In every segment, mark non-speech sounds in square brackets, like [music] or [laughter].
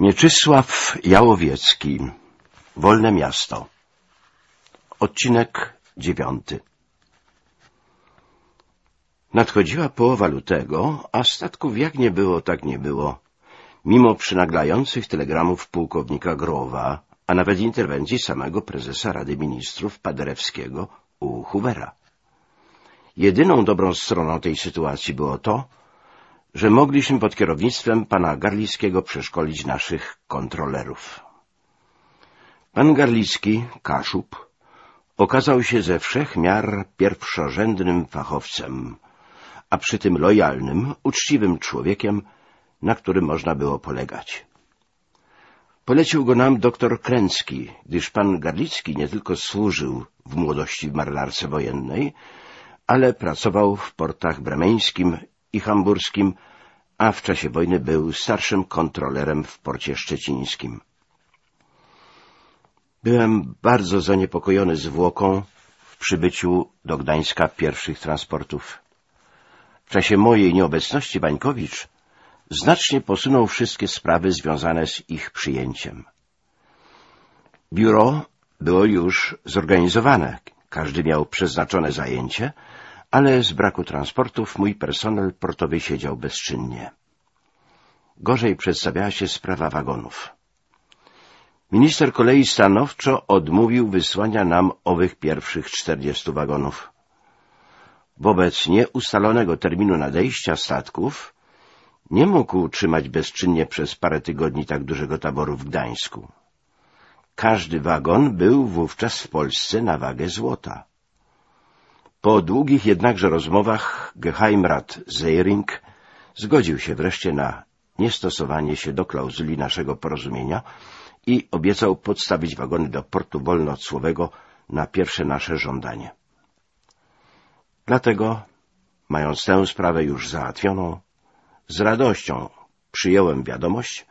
Mieczysław Jałowiecki Wolne miasto Odcinek dziewiąty Nadchodziła połowa lutego, a statków jak nie było, tak nie było. Mimo przynaglających telegramów pułkownika Growa, a nawet interwencji samego prezesa Rady Ministrów Paderewskiego u Hoovera. Jedyną dobrą stroną tej sytuacji było to, że mogliśmy pod kierownictwem pana Garlickiego przeszkolić naszych kontrolerów. Pan Garlicki, Kaszub, okazał się ze wszech miar pierwszorzędnym fachowcem, a przy tym lojalnym, uczciwym człowiekiem, na którym można było polegać. Polecił go nam doktor Kręcki, gdyż pan Garlicki nie tylko służył w młodości w marynarce wojennej, ale pracował w portach bremeńskim i hamburskim, a w czasie wojny był starszym kontrolerem w porcie szczecińskim. Byłem bardzo zaniepokojony zwłoką w przybyciu do Gdańska pierwszych transportów. W czasie mojej nieobecności Bańkowicz znacznie posunął wszystkie sprawy związane z ich przyjęciem. Biuro było już zorganizowane, każdy miał przeznaczone zajęcie, ale z braku transportów mój personel portowy siedział bezczynnie. Gorzej przedstawiała się sprawa wagonów. Minister kolei stanowczo odmówił wysłania nam owych pierwszych czterdziestu wagonów. Wobec nieustalonego terminu nadejścia statków nie mógł utrzymać bezczynnie przez parę tygodni tak dużego taboru w Gdańsku. Każdy wagon był wówczas w Polsce na wagę złota. Po długich jednakże rozmowach Geheimrat Zeiring zgodził się wreszcie na niestosowanie się do klauzuli naszego porozumienia i obiecał podstawić wagony do portu wolnocłowego na pierwsze nasze żądanie. Dlatego, mając tę sprawę już załatwioną, z radością przyjąłem wiadomość,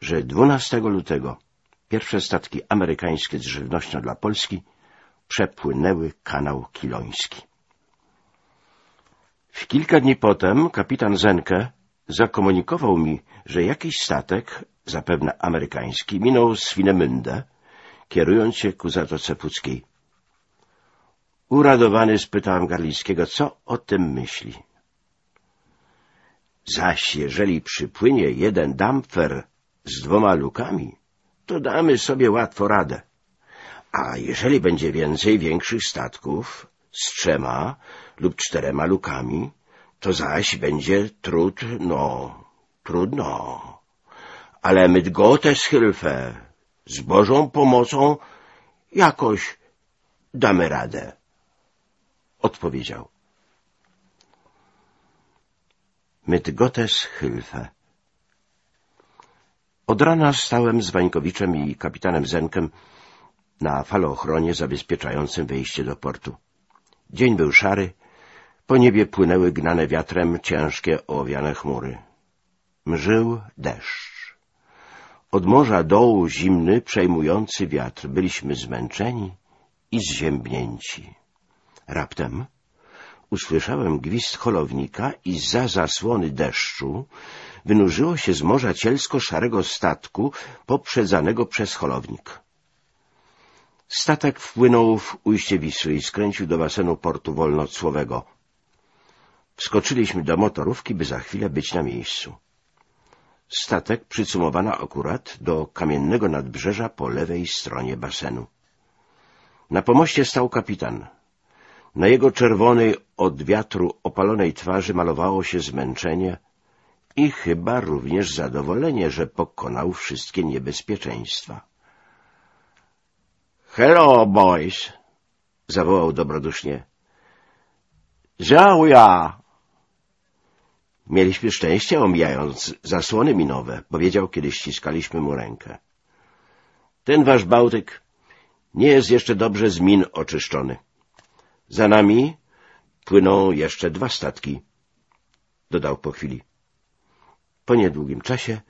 że 12 lutego pierwsze statki amerykańskie z żywnością dla Polski przepłynęły kanał Kiloński. W kilka dni potem kapitan Zenke zakomunikował mi, że jakiś statek, zapewne amerykański, minął Swinemünde, kierując się ku Zatoce Puckiej. Uradowany spytałem Garlickiego, co o tym myśli. Zaś jeżeli przypłynie jeden damfer z dwoma lukami, to damy sobie łatwo radę. A jeżeli będzie więcej większych statków z trzema lub czterema lukami, to zaś będzie trud, no, trudno. Ale mit Gottes Hilfe, z Bożą pomocą, jakoś damy radę. Odpowiedział. Mit Gottes Hilfe. Od rana stałem z Wańkowiczem i kapitanem Zenkiem na falochronie zabezpieczającym wejście do portu. Dzień był szary, po niebie płynęły gnane wiatrem ciężkie owiane chmury. Mżył deszcz. Od morza dołu zimny, przejmujący wiatr. Byliśmy zmęczeni i zziębnięci. Raptem usłyszałem gwizd holownika i za zasłony deszczu wynurzyło się z morza cielsko-szarego statku poprzedzanego przez holownik. Statek wpłynął w ujście Wisły i skręcił do basenu portu wolnocłowego. Wskoczyliśmy do motorówki, by za chwilę być na miejscu. Statek przycumowano akurat do kamiennego nadbrzeża po lewej stronie basenu. Na pomoście stał kapitan. Na jego czerwonej od wiatru opalonej twarzy malowało się zmęczenie i chyba również zadowolenie, że pokonał wszystkie niebezpieczeństwa. — Hello, boys! — zawołał dobrodusznie. — Żałuja! Mieliśmy szczęście, omijając zasłony minowe, powiedział, kiedy ściskaliśmy mu rękę. Ten wasz Bałtyk nie jest jeszcze dobrze z min oczyszczony. Za nami płyną jeszcze dwa statki, dodał po chwili. Po niedługim czasie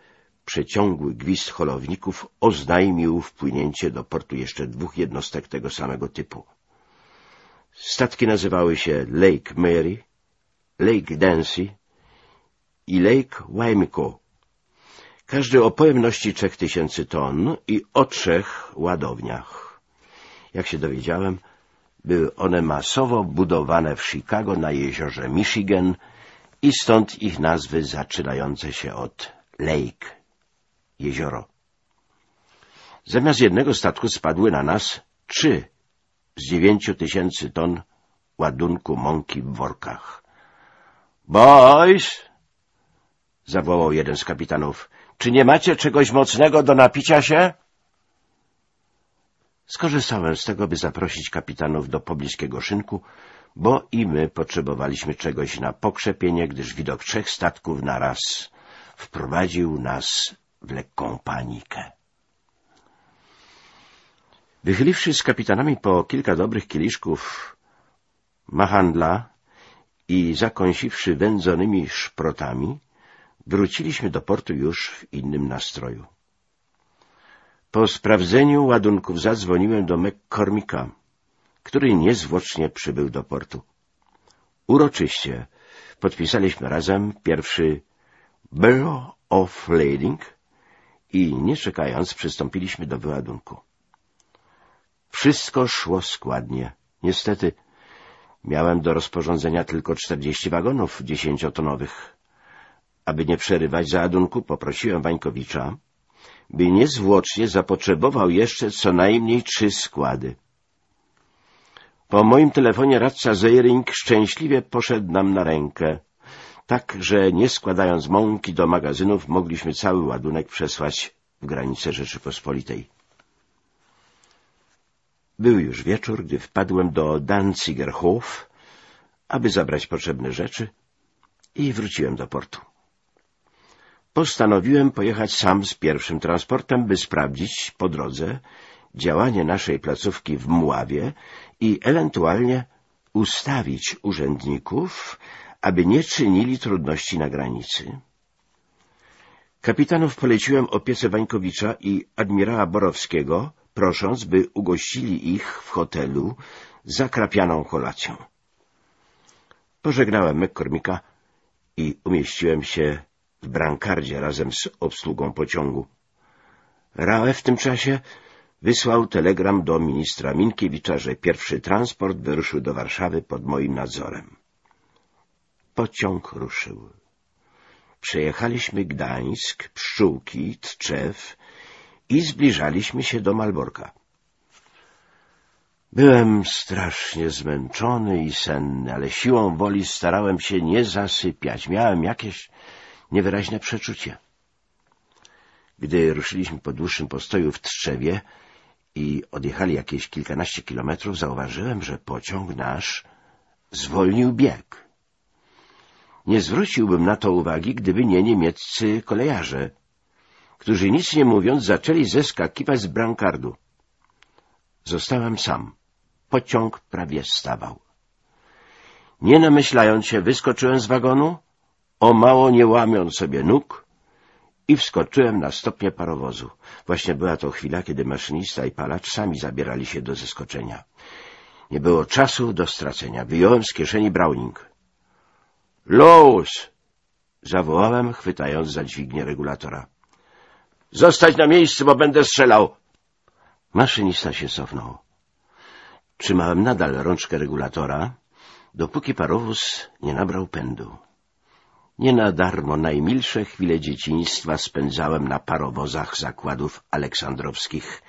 przeciągły gwizd holowników oznajmił wpłynięcie do portu jeszcze dwóch jednostek tego samego typu. Statki nazywały się Lake Mary, Lake Dancy i Lake Waimiko. każdy o pojemności trzech tysięcy ton i o trzech ładowniach. Jak się dowiedziałem, były one masowo budowane w Chicago na jeziorze Michigan i stąd ich nazwy zaczynające się od Lake, jezioro. Zamiast jednego statku spadły na nas trzy z dziewięciu tysięcy ton ładunku mąki w workach. — Boys! — zawołał jeden z kapitanów. — Czy nie macie czegoś mocnego do napicia się? Skorzystałem z tego, by zaprosić kapitanów do pobliskiego szynku, bo i my potrzebowaliśmy czegoś na pokrzepienie, gdyż widok trzech statków naraz wprowadził nas w lekką panikę. Wychyliwszy z kapitanami po kilka dobrych kieliszków mahandla i zakąsiwszy wędzonymi szprotami, wróciliśmy do portu już w innym nastroju. Po sprawdzeniu ładunków zadzwoniłem do McCormicka, który niezwłocznie przybył do portu. Uroczyście podpisaliśmy razem pierwszy Bill of Lading i nie czekając przystąpiliśmy do wyładunku. Wszystko szło składnie. Niestety miałem do rozporządzenia tylko czterdzieści wagonów dziesięciotonowych. Aby nie przerywać załadunku, poprosiłem Wańkowicza, by niezwłocznie zapotrzebował jeszcze co najmniej trzy składy. Po moim telefonie radca Zeiring szczęśliwie poszedł nam na rękę, tak że nie składając mąki do magazynów mogliśmy cały ładunek przesłać w granice Rzeczypospolitej. Był już wieczór, gdy wpadłem do Danzigerhof, aby zabrać potrzebne rzeczy i wróciłem do portu. Postanowiłem pojechać sam z pierwszym transportem, by sprawdzić po drodze działanie naszej placówki w Mławie i ewentualnie ustawić urzędników, aby nie czynili trudności na granicy. Kapitanów poleciłem opiece Wańkowicza i admirała Borowskiego, prosząc, by ugościli ich w hotelu zakrapianą kolacją. Pożegnałem McCormicka i umieściłem się w brankardzie razem z obsługą pociągu. Rae w tym czasie wysłał telegram do ministra Minkiewicza, że pierwszy transport wyruszył do Warszawy pod moim nadzorem. Pociąg ruszył. Przejechaliśmy Gdańsk, Pszczółki, Tczew i zbliżaliśmy się do Malborka. Byłem strasznie zmęczony i senny, ale siłą woli starałem się nie zasypiać. Miałem jakieś niewyraźne przeczucie. Gdy ruszyliśmy po dłuższym postoju w Trzewie i odjechali jakieś kilkanaście kilometrów, zauważyłem, że pociąg nasz zwolnił bieg. Nie zwróciłbym na to uwagi, gdyby nie niemieccy kolejarze, którzy nic nie mówiąc zaczęli zeskakiwać z brankardu. Zostałem sam. Pociąg prawie stawał. Nie namyślając się, wyskoczyłem z wagonu, o mało nie łamiąc sobie nóg i wskoczyłem na stopnie parowozu. Właśnie była to chwila, kiedy maszynista i palacz sami zabierali się do zeskoczenia. Nie było czasu do stracenia. Wyjąłem z kieszeni Browning. — Los! — zawołałem, chwytając za dźwignię regulatora. — Zostać na miejscu, bo będę strzelał! Maszynista się cofnął. Trzymałem nadal rączkę regulatora, dopóki parowóz nie nabrał pędu. Nie na darmo najmilsze chwile dzieciństwa spędzałem na parowozach zakładów aleksandrowskich,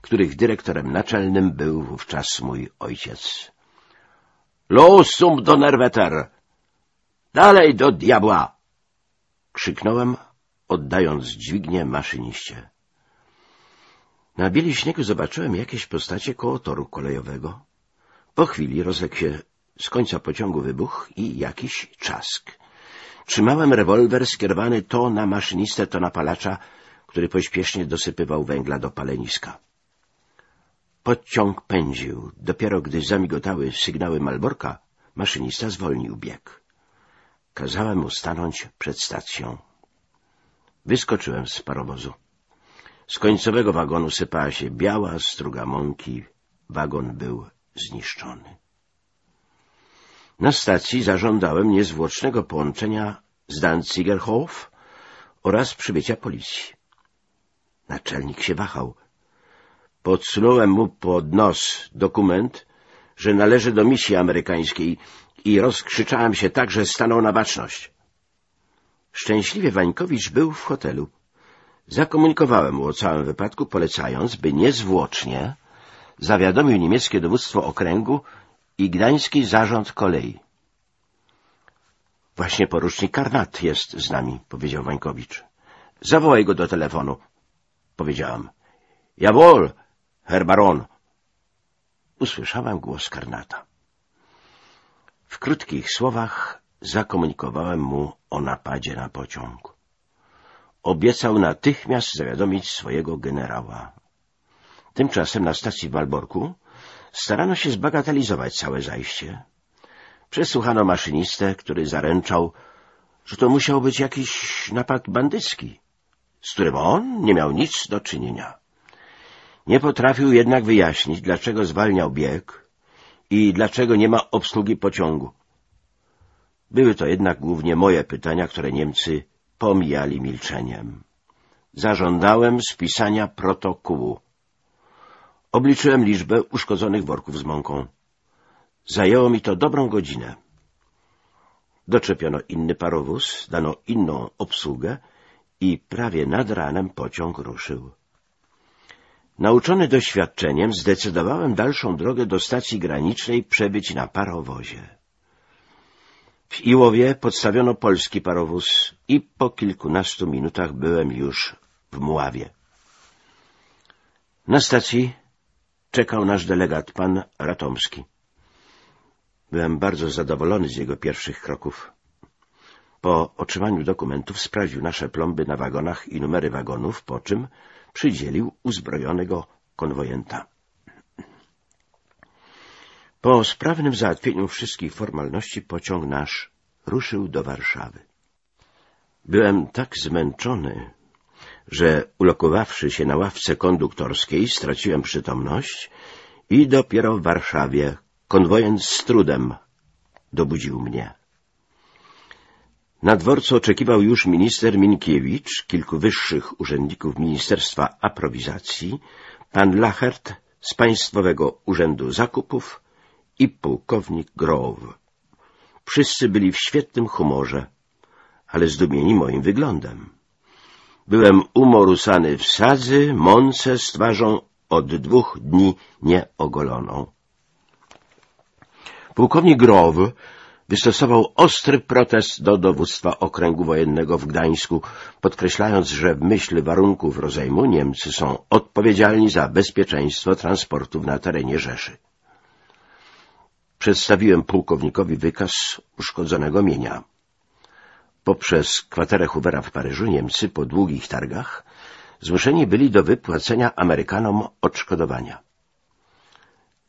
których dyrektorem naczelnym był wówczas mój ojciec. — Los zum Donnerwetter! Dalej do diabła! — krzyknąłem, oddając dźwignię maszyniście. Na bieli śniegu zobaczyłem jakieś postacie koło toru kolejowego. Po chwili rozległ się z końca pociągu wybuch i jakiś czask. Trzymałem rewolwer skierowany to na maszynistę, to na palacza, który pośpiesznie dosypywał węgla do paleniska. Pociąg pędził. Dopiero gdy zamigotały sygnały Malborka, maszynista zwolnił bieg. Kazałem mu stanąć przed stacją. Wyskoczyłem z parowozu. Z końcowego wagonu sypała się biała struga mąki. Wagon był zniszczony. Na stacji zażądałem niezwłocznego połączenia z Danzigerhof oraz przybycia policji. Naczelnik się wahał. Podsunąłem mu pod nos dokument, że należy do misji amerykańskiej i rozkrzyczałem się tak, że stanął na baczność. Szczęśliwie Wańkowicz był w hotelu. Zakomunikowałem mu o całym wypadku, polecając, by niezwłocznie zawiadomił niemieckie dowództwo okręgu i gdański zarząd kolei. — Właśnie porucznik Karnat jest z nami — powiedział Wańkowicz. — Zawołaj go do telefonu — powiedziałam. — Jawohl, Herr Baron! Usłyszałem głos Karnata. W krótkich słowach zakomunikowałem mu o napadzie na pociąg. Obiecał natychmiast zawiadomić swojego generała. Tymczasem na stacji w Malborku starano się zbagatelizować całe zajście. Przesłuchano maszynistę, który zaręczał, że to musiał być jakiś napad bandycki, z którym on nie miał nic do czynienia. Nie potrafił jednak wyjaśnić, dlaczego zwalniał bieg i dlaczego nie ma obsługi pociągu. Były to jednak głównie moje pytania, które Niemcy pomijali milczeniem. Zażądałem spisania protokołu. Obliczyłem liczbę uszkodzonych worków z mąką. Zajęło mi to dobrą godzinę. Doczepiono inny parowóz, dano inną obsługę i prawie nad ranem pociąg ruszył. Nauczony doświadczeniem zdecydowałem dalszą drogę do stacji granicznej przebyć na parowozie. W Iłowie podstawiono polski parowóz i po kilkunastu minutach byłem już w Muławie. Na stacji czekał nasz delegat, pan Ratomski. Byłem bardzo zadowolony z jego pierwszych kroków. Po otrzymaniu dokumentów sprawdził nasze plomby na wagonach i numery wagonów, po czym przydzielił uzbrojonego konwojenta. Po sprawnym załatwieniu wszystkich formalności pociąg nasz ruszył do Warszawy. Byłem tak zmęczony, że ulokowawszy się na ławce konduktorskiej straciłem przytomność i dopiero w Warszawie konwojent z trudem dobudził mnie. Na dworcu oczekiwał już minister Minkiewicz, kilku wyższych urzędników Ministerstwa Aprowizacji, pan Lachert z Państwowego Urzędu Zakupów i pułkownik Grow. Wszyscy byli w świetnym humorze, ale zdumieni moim wyglądem. Byłem umorusany w sadzy, mące z twarzą od dwóch dni nieogoloną. Pułkownik Grow wystosował ostry protest do dowództwa okręgu wojennego w Gdańsku, podkreślając, że w myśl warunków rozejmu Niemcy są odpowiedzialni za bezpieczeństwo transportów na terenie Rzeszy. Przedstawiłem pułkownikowi wykaz uszkodzonego mienia. Poprzez kwaterę Hoovera w Paryżu Niemcy po długich targach zmuszeni byli do wypłacenia Amerykanom odszkodowania.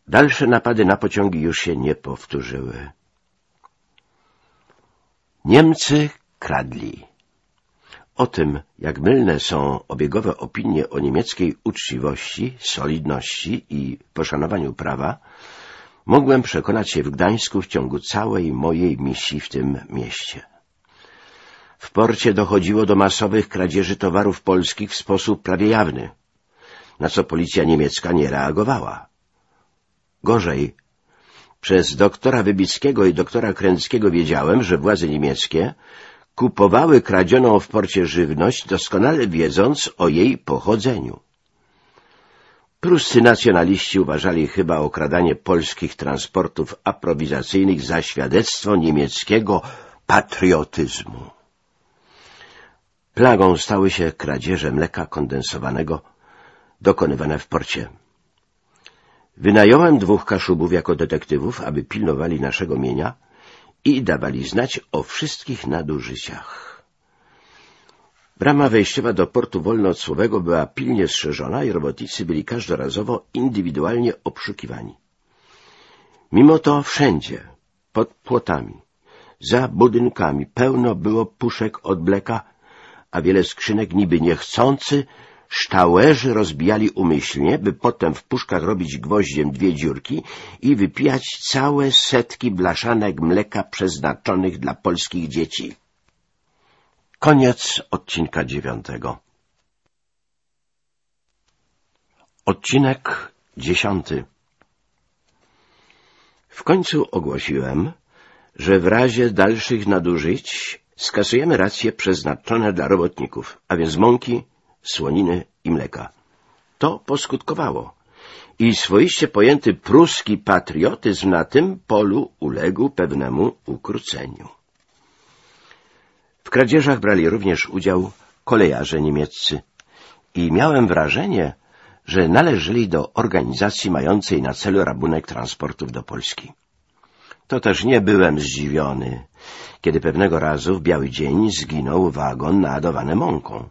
Dalsze napady na pociągi już się nie powtórzyły. Niemcy kradli. O tym, jak mylne są obiegowe opinie o niemieckiej uczciwości, solidności i poszanowaniu prawa, mogłem przekonać się w Gdańsku w ciągu całej mojej misji w tym mieście. W porcie dochodziło do masowych kradzieży towarów polskich w sposób prawie jawny, na co policja niemiecka nie reagowała. Gorzej, przez doktora Wybickiego i doktora Kręckiego wiedziałem, że władze niemieckie kupowały kradzioną w porcie żywność, doskonale wiedząc o jej pochodzeniu. Pruscy nacjonaliści uważali chyba okradanie polskich transportów aprowizacyjnych za świadectwo niemieckiego patriotyzmu. Plagą stały się kradzieże mleka kondensowanego dokonywane w porcie. Wynająłem dwóch kaszubów jako detektywów, aby pilnowali naszego mienia i dawali znać o wszystkich nadużyciach. Brama wejściowa do portu wolnocłowego była pilnie strzeżona i robotnicy byli każdorazowo indywidualnie obszukiwani. Mimo to wszędzie, pod płotami, za budynkami pełno było puszek od bleka, a wiele skrzynek niby niechcący Ształerzy rozbijali umyślnie, by potem w puszkach robić gwoździem dwie dziurki i wypijać całe setki blaszanek mleka przeznaczonych dla polskich dzieci. Koniec odcinka dziewiątego. Odcinek dziesiąty. W końcu ogłosiłem, że w razie dalszych nadużyć skasujemy racje przeznaczone dla robotników, a więc mąki, słoniny i mleka. To poskutkowało i swoiście pojęty pruski patriotyzm na tym polu uległ pewnemu ukróceniu. W kradzieżach brali również udział kolejarze niemieccy i miałem wrażenie, że należeli do organizacji mającej na celu rabunek transportów do Polski. To też nie byłem zdziwiony, kiedy pewnego razu w biały dzień zginął wagon naładowany mąką.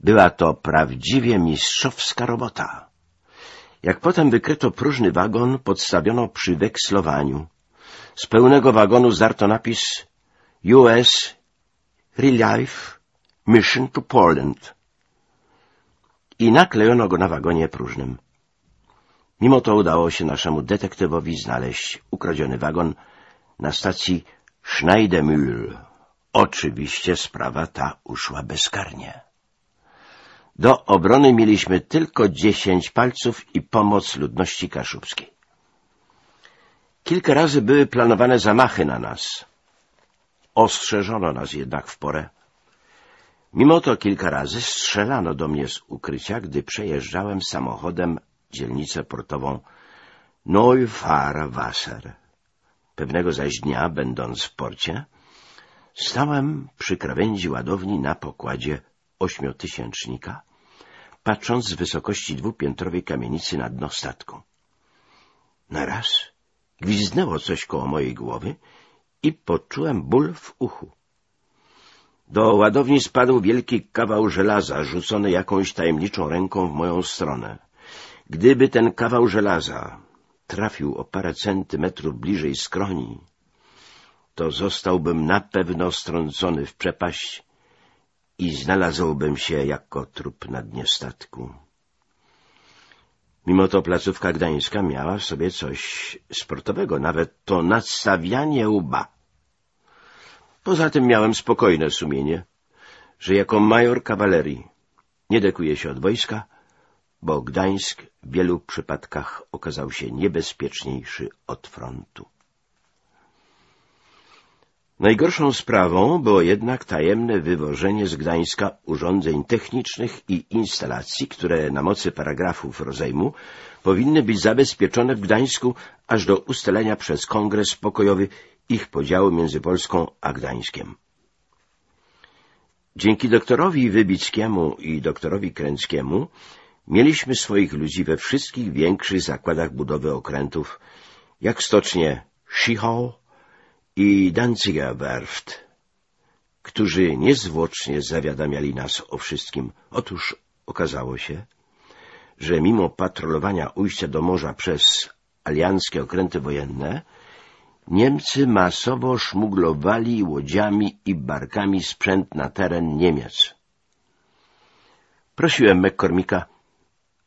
Była to prawdziwie mistrzowska robota. Jak potem wykryto próżny wagon, podstawiono przy wekslowaniu. Z pełnego wagonu zdarto napis US Relief Mission to Poland i naklejono go na wagonie próżnym. Mimo to udało się naszemu detektywowi znaleźć ukradziony wagon na stacji Schneidemühl. Oczywiście sprawa ta uszła bezkarnie. Do obrony mieliśmy tylko dziesięć palców i pomoc ludności kaszubskiej. Kilka razy były planowane zamachy na nas. Ostrzeżono nas jednak w porę. Mimo to kilka razy strzelano do mnie z ukrycia, gdy przejeżdżałem samochodem dzielnicę portową Neufahrwasser. Pewnego zaś dnia, będąc w porcie, stałem przy krawędzi ładowni na pokładzie ośmiotysięcznika, patrząc z wysokości dwupiętrowej kamienicy na dno statku. Naraz gwizdnęło coś koło mojej głowy i poczułem ból w uchu. Do ładowni spadł wielki kawał żelaza, rzucony jakąś tajemniczą ręką w moją stronę. Gdyby ten kawał żelaza trafił o parę centymetrów bliżej skroni, to zostałbym na pewno strącony w przepaść i znalazłbym się jako trup na dnie statku. Mimo to placówka gdańska miała w sobie coś sportowego, nawet to nadstawianie łba. Poza tym miałem spokojne sumienie, że jako major kawalerii nie dekuje się od wojska, bo Gdańsk w wielu przypadkach okazał się niebezpieczniejszy od frontu. Najgorszą sprawą było jednak tajemne wywożenie z Gdańska urządzeń technicznych i instalacji, które na mocy paragrafów rozejmu powinny być zabezpieczone w Gdańsku aż do ustalenia przez Kongres Pokojowy ich podziału między Polską a Gdańskiem. Dzięki doktorowi Wybickiemu i doktorowi Kręckiemu mieliśmy swoich ludzi we wszystkich większych zakładach budowy okrętów, jak stocznie Schichau i Danziger Werft, którzy niezwłocznie zawiadamiali nas o wszystkim. Otóż okazało się, że mimo patrolowania ujścia do morza przez alianckie okręty wojenne, Niemcy masowo szmuglowali łodziami i barkami sprzęt na teren Niemiec. Prosiłem McCormicka,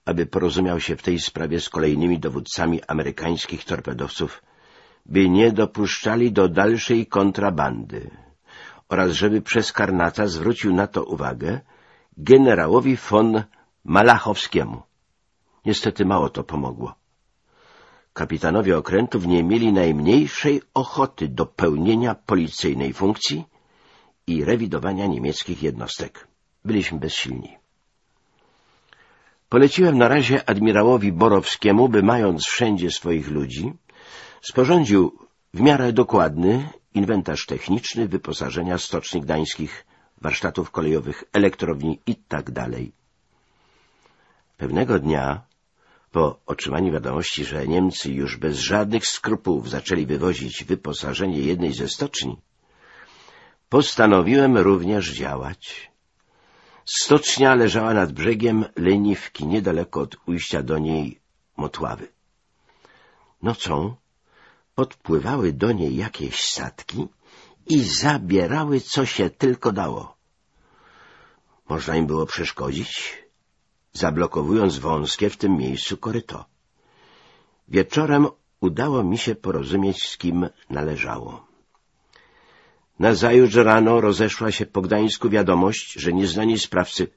aby porozumiał się w tej sprawie z kolejnymi dowódcami amerykańskich torpedowców, by nie dopuszczali do dalszej kontrabandy oraz żeby przez Karnata zwrócił na to uwagę generałowi von Malachowskiemu. Niestety mało to pomogło. Kapitanowie okrętów nie mieli najmniejszej ochoty do pełnienia policyjnej funkcji i rewidowania niemieckich jednostek. Byliśmy bezsilni. Poleciłem na razie admirałowi Borowskiemu, by mając wszędzie swoich ludzi, sporządził w miarę dokładny inwentarz techniczny wyposażenia stoczni gdańskich, warsztatów kolejowych, elektrowni itd. Tak Pewnego dnia po otrzymaniu wiadomości, że Niemcy już bez żadnych skrupułów zaczęli wywozić wyposażenie jednej ze stoczni, postanowiłem również działać. Stocznia leżała nad brzegiem leniwki, niedaleko od ujścia do niej Motławy. Nocą podpływały do niej jakieś statki i zabierały, co się tylko dało. Można im było przeszkodzić, zablokowując wąskie w tym miejscu koryto. Wieczorem udało mi się porozumieć, z kim należało. Nazajutrz rano rozeszła się po Gdańsku wiadomość, że nieznani sprawcy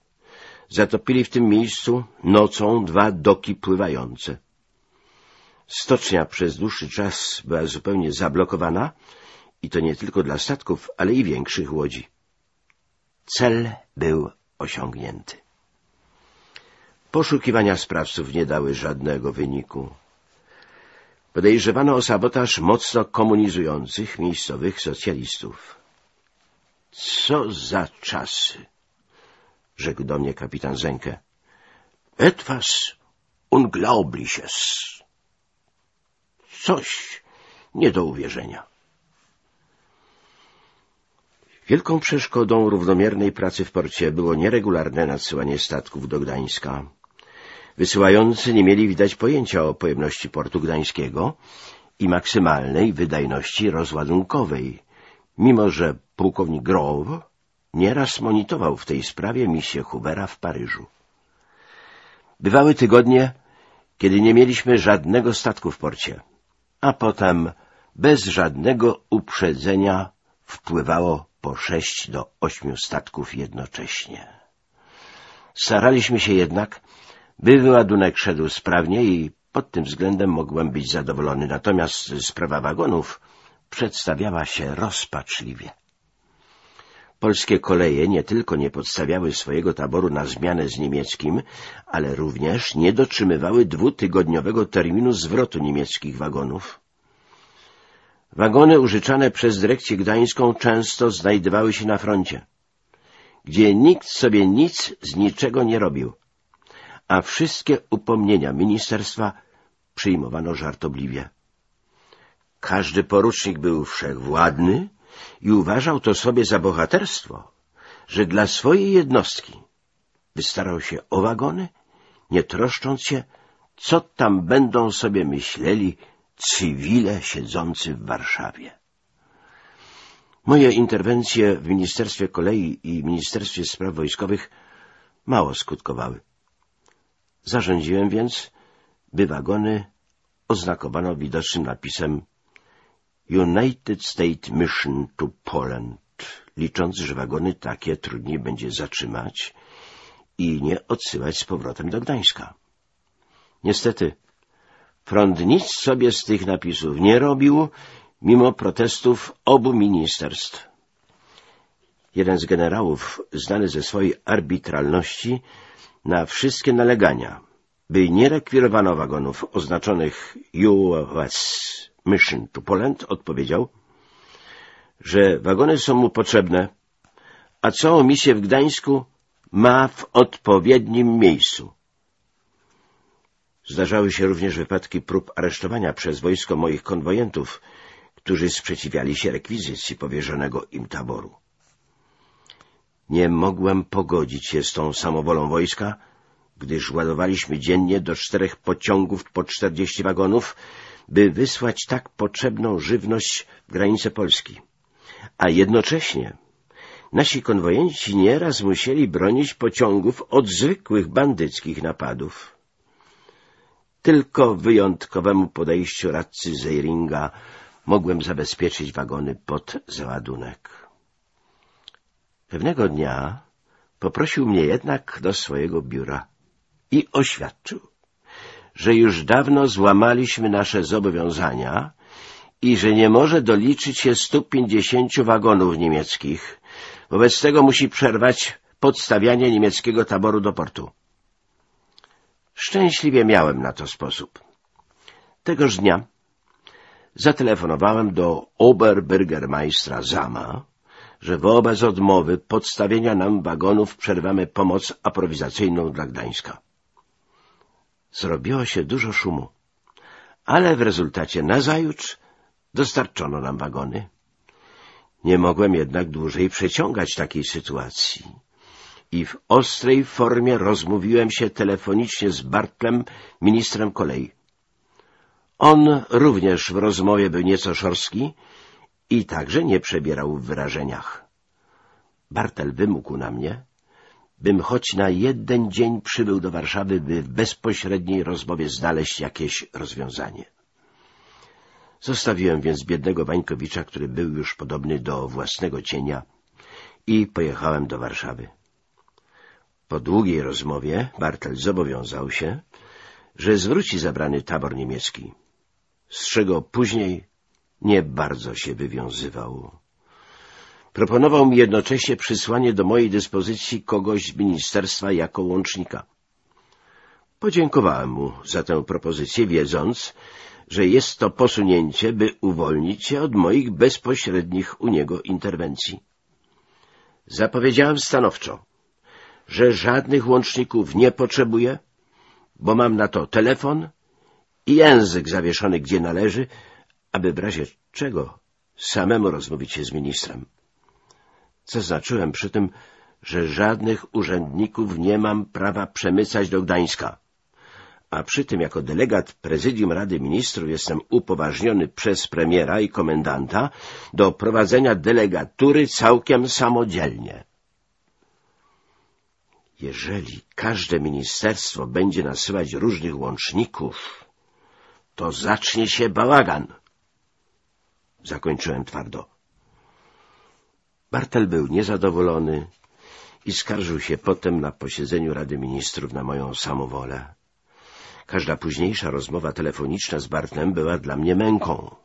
zatopili w tym miejscu nocą dwa doki pływające. Stocznia przez dłuższy czas była zupełnie zablokowana i to nie tylko dla statków, ale i większych łodzi. Cel był osiągnięty. Poszukiwania sprawców nie dały żadnego wyniku. Podejrzewano o sabotaż mocno komunizujących miejscowych socjalistów. Co za czasy! rzekł do mnie kapitan Zenke. Etwas unglaubliches. Coś nie do uwierzenia. Wielką przeszkodą równomiernej pracy w porcie było nieregularne nadsyłanie statków do Gdańska. Wysyłający nie mieli widać pojęcia o pojemności portu gdańskiego i maksymalnej wydajności rozładunkowej, mimo że pułkownik Grove nieraz monitorował w tej sprawie misję Hubera w Paryżu. Bywały tygodnie, kiedy nie mieliśmy żadnego statku w porcie, a potem bez żadnego uprzedzenia wpływało po sześć do ośmiu statków jednocześnie. Staraliśmy się jednak, by wyładunek szedł sprawnie i pod tym względem mogłem być zadowolony, natomiast sprawa wagonów przedstawiała się rozpaczliwie. Polskie koleje nie tylko nie podstawiały swojego taboru na zmianę z niemieckim, ale również nie dotrzymywały dwutygodniowego terminu zwrotu niemieckich wagonów. Wagony użyczane przez dyrekcję gdańską często znajdowały się na froncie, gdzie nikt sobie nic z niczego nie robił, a wszystkie upomnienia ministerstwa przyjmowano żartobliwie. Każdy porucznik był wszechwładny i uważał to sobie za bohaterstwo, że dla swojej jednostki wystarał się o wagony, nie troszcząc się, co tam będą sobie myśleli cywile siedzący w Warszawie. Moje interwencje w Ministerstwie Kolei i Ministerstwie Spraw Wojskowych mało skutkowały. Zarządziłem więc, by wagony oznakowano widocznym napisem United States Mission to Poland, licząc, że wagony takie trudniej będzie zatrzymać i nie odsyłać z powrotem do Gdańska. Niestety, front nic sobie z tych napisów nie robił, mimo protestów obu ministerstw. Jeden z generałów, znany ze swojej arbitralności, na wszystkie nalegania, by nie rekwirowano wagonów oznaczonych US Mission to Poland, odpowiedział, że wagony są mu potrzebne, a całą misję w Gdańsku ma w odpowiednim miejscu. Zdarzały się również wypadki prób aresztowania przez wojsko moich konwojentów, którzy sprzeciwiali się rekwizycji powierzonego im taboru. Nie mogłem pogodzić się z tą samowolą wojska, gdyż ładowaliśmy dziennie do czterech pociągów po czterdzieści wagonów, by wysłać tak potrzebną żywność w granice Polski. A jednocześnie nasi konwojenci nieraz musieli bronić pociągów od zwykłych bandyckich napadów. Tylko wyjątkowemu podejściu radcy Zeiringa mogłem zabezpieczyć wagony pod załadunek. Pewnego dnia poprosił mnie jednak do swojego biura i oświadczył, że już dawno złamaliśmy nasze zobowiązania i że nie może doliczyć się 150 wagonów niemieckich. Wobec tego musi przerwać podstawianie niemieckiego taboru do portu. Szczęśliwie miałem na to sposób. Tegoż dnia zatelefonowałem do Oberbürgermeistra Zama, że wobec odmowy podstawienia nam wagonów przerwamy pomoc aprowizacyjną dla Gdańska. Zrobiło się dużo szumu, ale w rezultacie nazajutrz dostarczono nam wagony. Nie mogłem jednak dłużej przeciągać takiej sytuacji i w ostrej formie rozmówiłem się telefonicznie z Bartlem, ministrem kolei. On również w rozmowie był nieco szorstki i także nie przebierał w wyrażeniach. Bartel wymógł na mnie, bym choć na jeden dzień przybył do Warszawy, by w bezpośredniej rozmowie znaleźć jakieś rozwiązanie. Zostawiłem więc biednego Wańkowicza, który był już podobny do własnego cienia i pojechałem do Warszawy. Po długiej rozmowie Bartel zobowiązał się, że zwróci zabrany tabor niemiecki, z czego później nie bardzo się wywiązywał. Proponował mi jednocześnie przysłanie do mojej dyspozycji kogoś z ministerstwa jako łącznika. Podziękowałem mu za tę propozycję, wiedząc, że jest to posunięcie, by uwolnić się od moich bezpośrednich u niego interwencji. Zapowiedziałem stanowczo, że żadnych łączników nie potrzebuję, bo mam na to telefon i język zawieszony gdzie należy, aby w razie czego samemu rozmówić się z ministrem. Zaznaczyłem przy tym, że żadnych urzędników nie mam prawa przemycać do Gdańska, a przy tym jako delegat Prezydium Rady Ministrów jestem upoważniony przez premiera i komendanta do prowadzenia delegatury całkiem samodzielnie. Jeżeli każde ministerstwo będzie nasyłać różnych łączników, to zacznie się bałagan. Zakończyłem twardo. Bartel był niezadowolony i skarżył się potem na posiedzeniu Rady Ministrów na moją samowolę. Każda późniejsza rozmowa telefoniczna z Bartlem była dla mnie męką,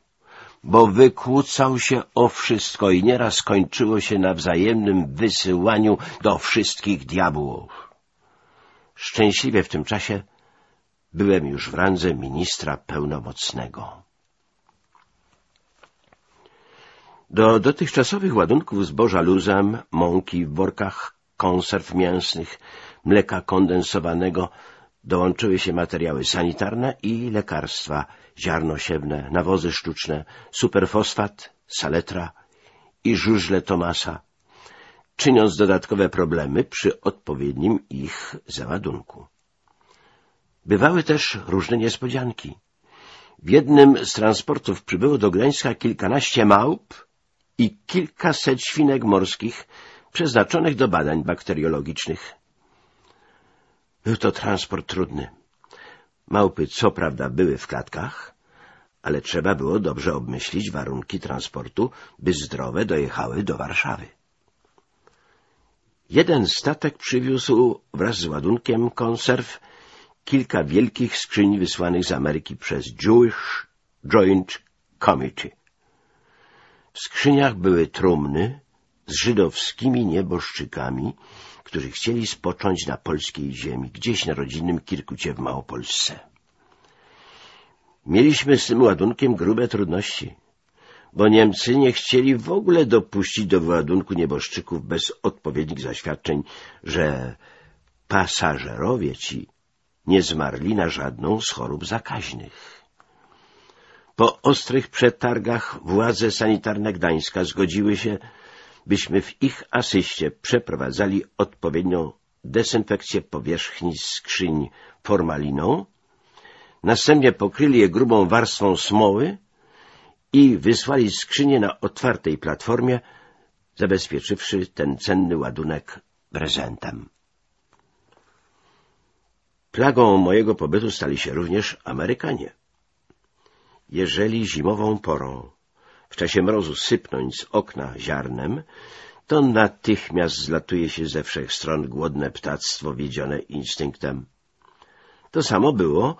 bo wykłócał się o wszystko i nieraz kończyło się na wzajemnym wysyłaniu do wszystkich diabłów. Szczęśliwie w tym czasie byłem już w randze ministra pełnomocnego. Do dotychczasowych ładunków zboża luzem, mąki w workach, konserw mięsnych, mleka kondensowanego dołączyły się materiały sanitarne i lekarstwa, ziarno siewne, nawozy sztuczne, superfosfat, saletra i żużle Tomasa, czyniąc dodatkowe problemy przy odpowiednim ich załadunku. Bywały też różne niespodzianki. W jednym z transportów przybyło do Gdańska kilkanaście małp i kilkaset świnek morskich przeznaczonych do badań bakteriologicznych. Był to transport trudny. Małpy co prawda były w klatkach, ale trzeba było dobrze obmyślić warunki transportu, by zdrowe dojechały do Warszawy. Jeden statek przywiózł wraz z ładunkiem konserw kilka wielkich skrzyń wysłanych z Ameryki przez Jewish Joint Committee. W skrzyniach były trumny z żydowskimi nieboszczykami, którzy chcieli spocząć na polskiej ziemi, gdzieś na rodzinnym Kirkucie w Małopolsce. Mieliśmy z tym ładunkiem grube trudności, bo Niemcy nie chcieli w ogóle dopuścić do wyładunku nieboszczyków bez odpowiednich zaświadczeń, że pasażerowie ci nie zmarli na żadną z chorób zakaźnych. Po ostrych przetargach władze sanitarne Gdańska zgodziły się, byśmy w ich asyście przeprowadzali odpowiednią dezynfekcję powierzchni skrzyń formaliną, następnie pokryli je grubą warstwą smoły i wysłali skrzynie na otwartej platformie, zabezpieczywszy ten cenny ładunek prezentem. Plagą mojego pobytu stali się również Amerykanie. Jeżeli zimową porą w czasie mrozu sypnąć z okna ziarnem, to natychmiast zlatuje się ze wszech stron głodne ptactwo wiedzione instynktem. To samo było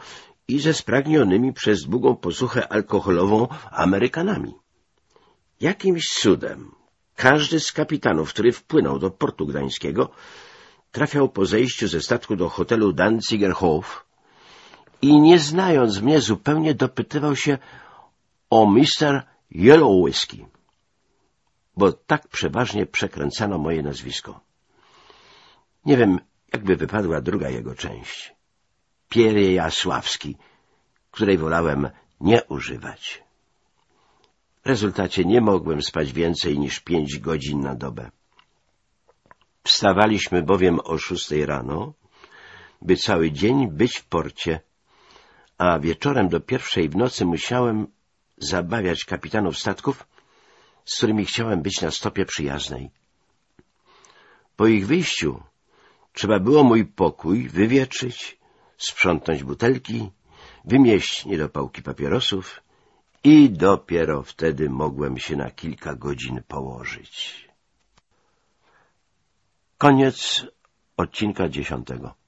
i ze spragnionymi przez długą posłuchę alkoholową Amerykanami. Jakimś cudem każdy z kapitanów, który wpłynął do portu gdańskiego, trafiał po zejściu ze statku do hotelu Danzigerhof i nie znając mnie zupełnie dopytywał się o mister Yellow Whisky, bo tak przeważnie przekręcano moje nazwisko. Nie wiem, jakby wypadła druga jego część. Pierre Jasławski, której wolałem nie używać. W rezultacie nie mogłem spać więcej niż pięć godzin na dobę. Wstawaliśmy bowiem o szóstej rano, by cały dzień być w porcie, a wieczorem do pierwszej w nocy musiałem zabawiać kapitanów statków, z którymi chciałem być na stopie przyjaznej. Po ich wyjściu trzeba było mój pokój wywietrzyć, sprzątnąć butelki, wymieść niedopałki papierosów i dopiero wtedy mogłem się na kilka godzin położyć. Koniec odcinka dziesiątego.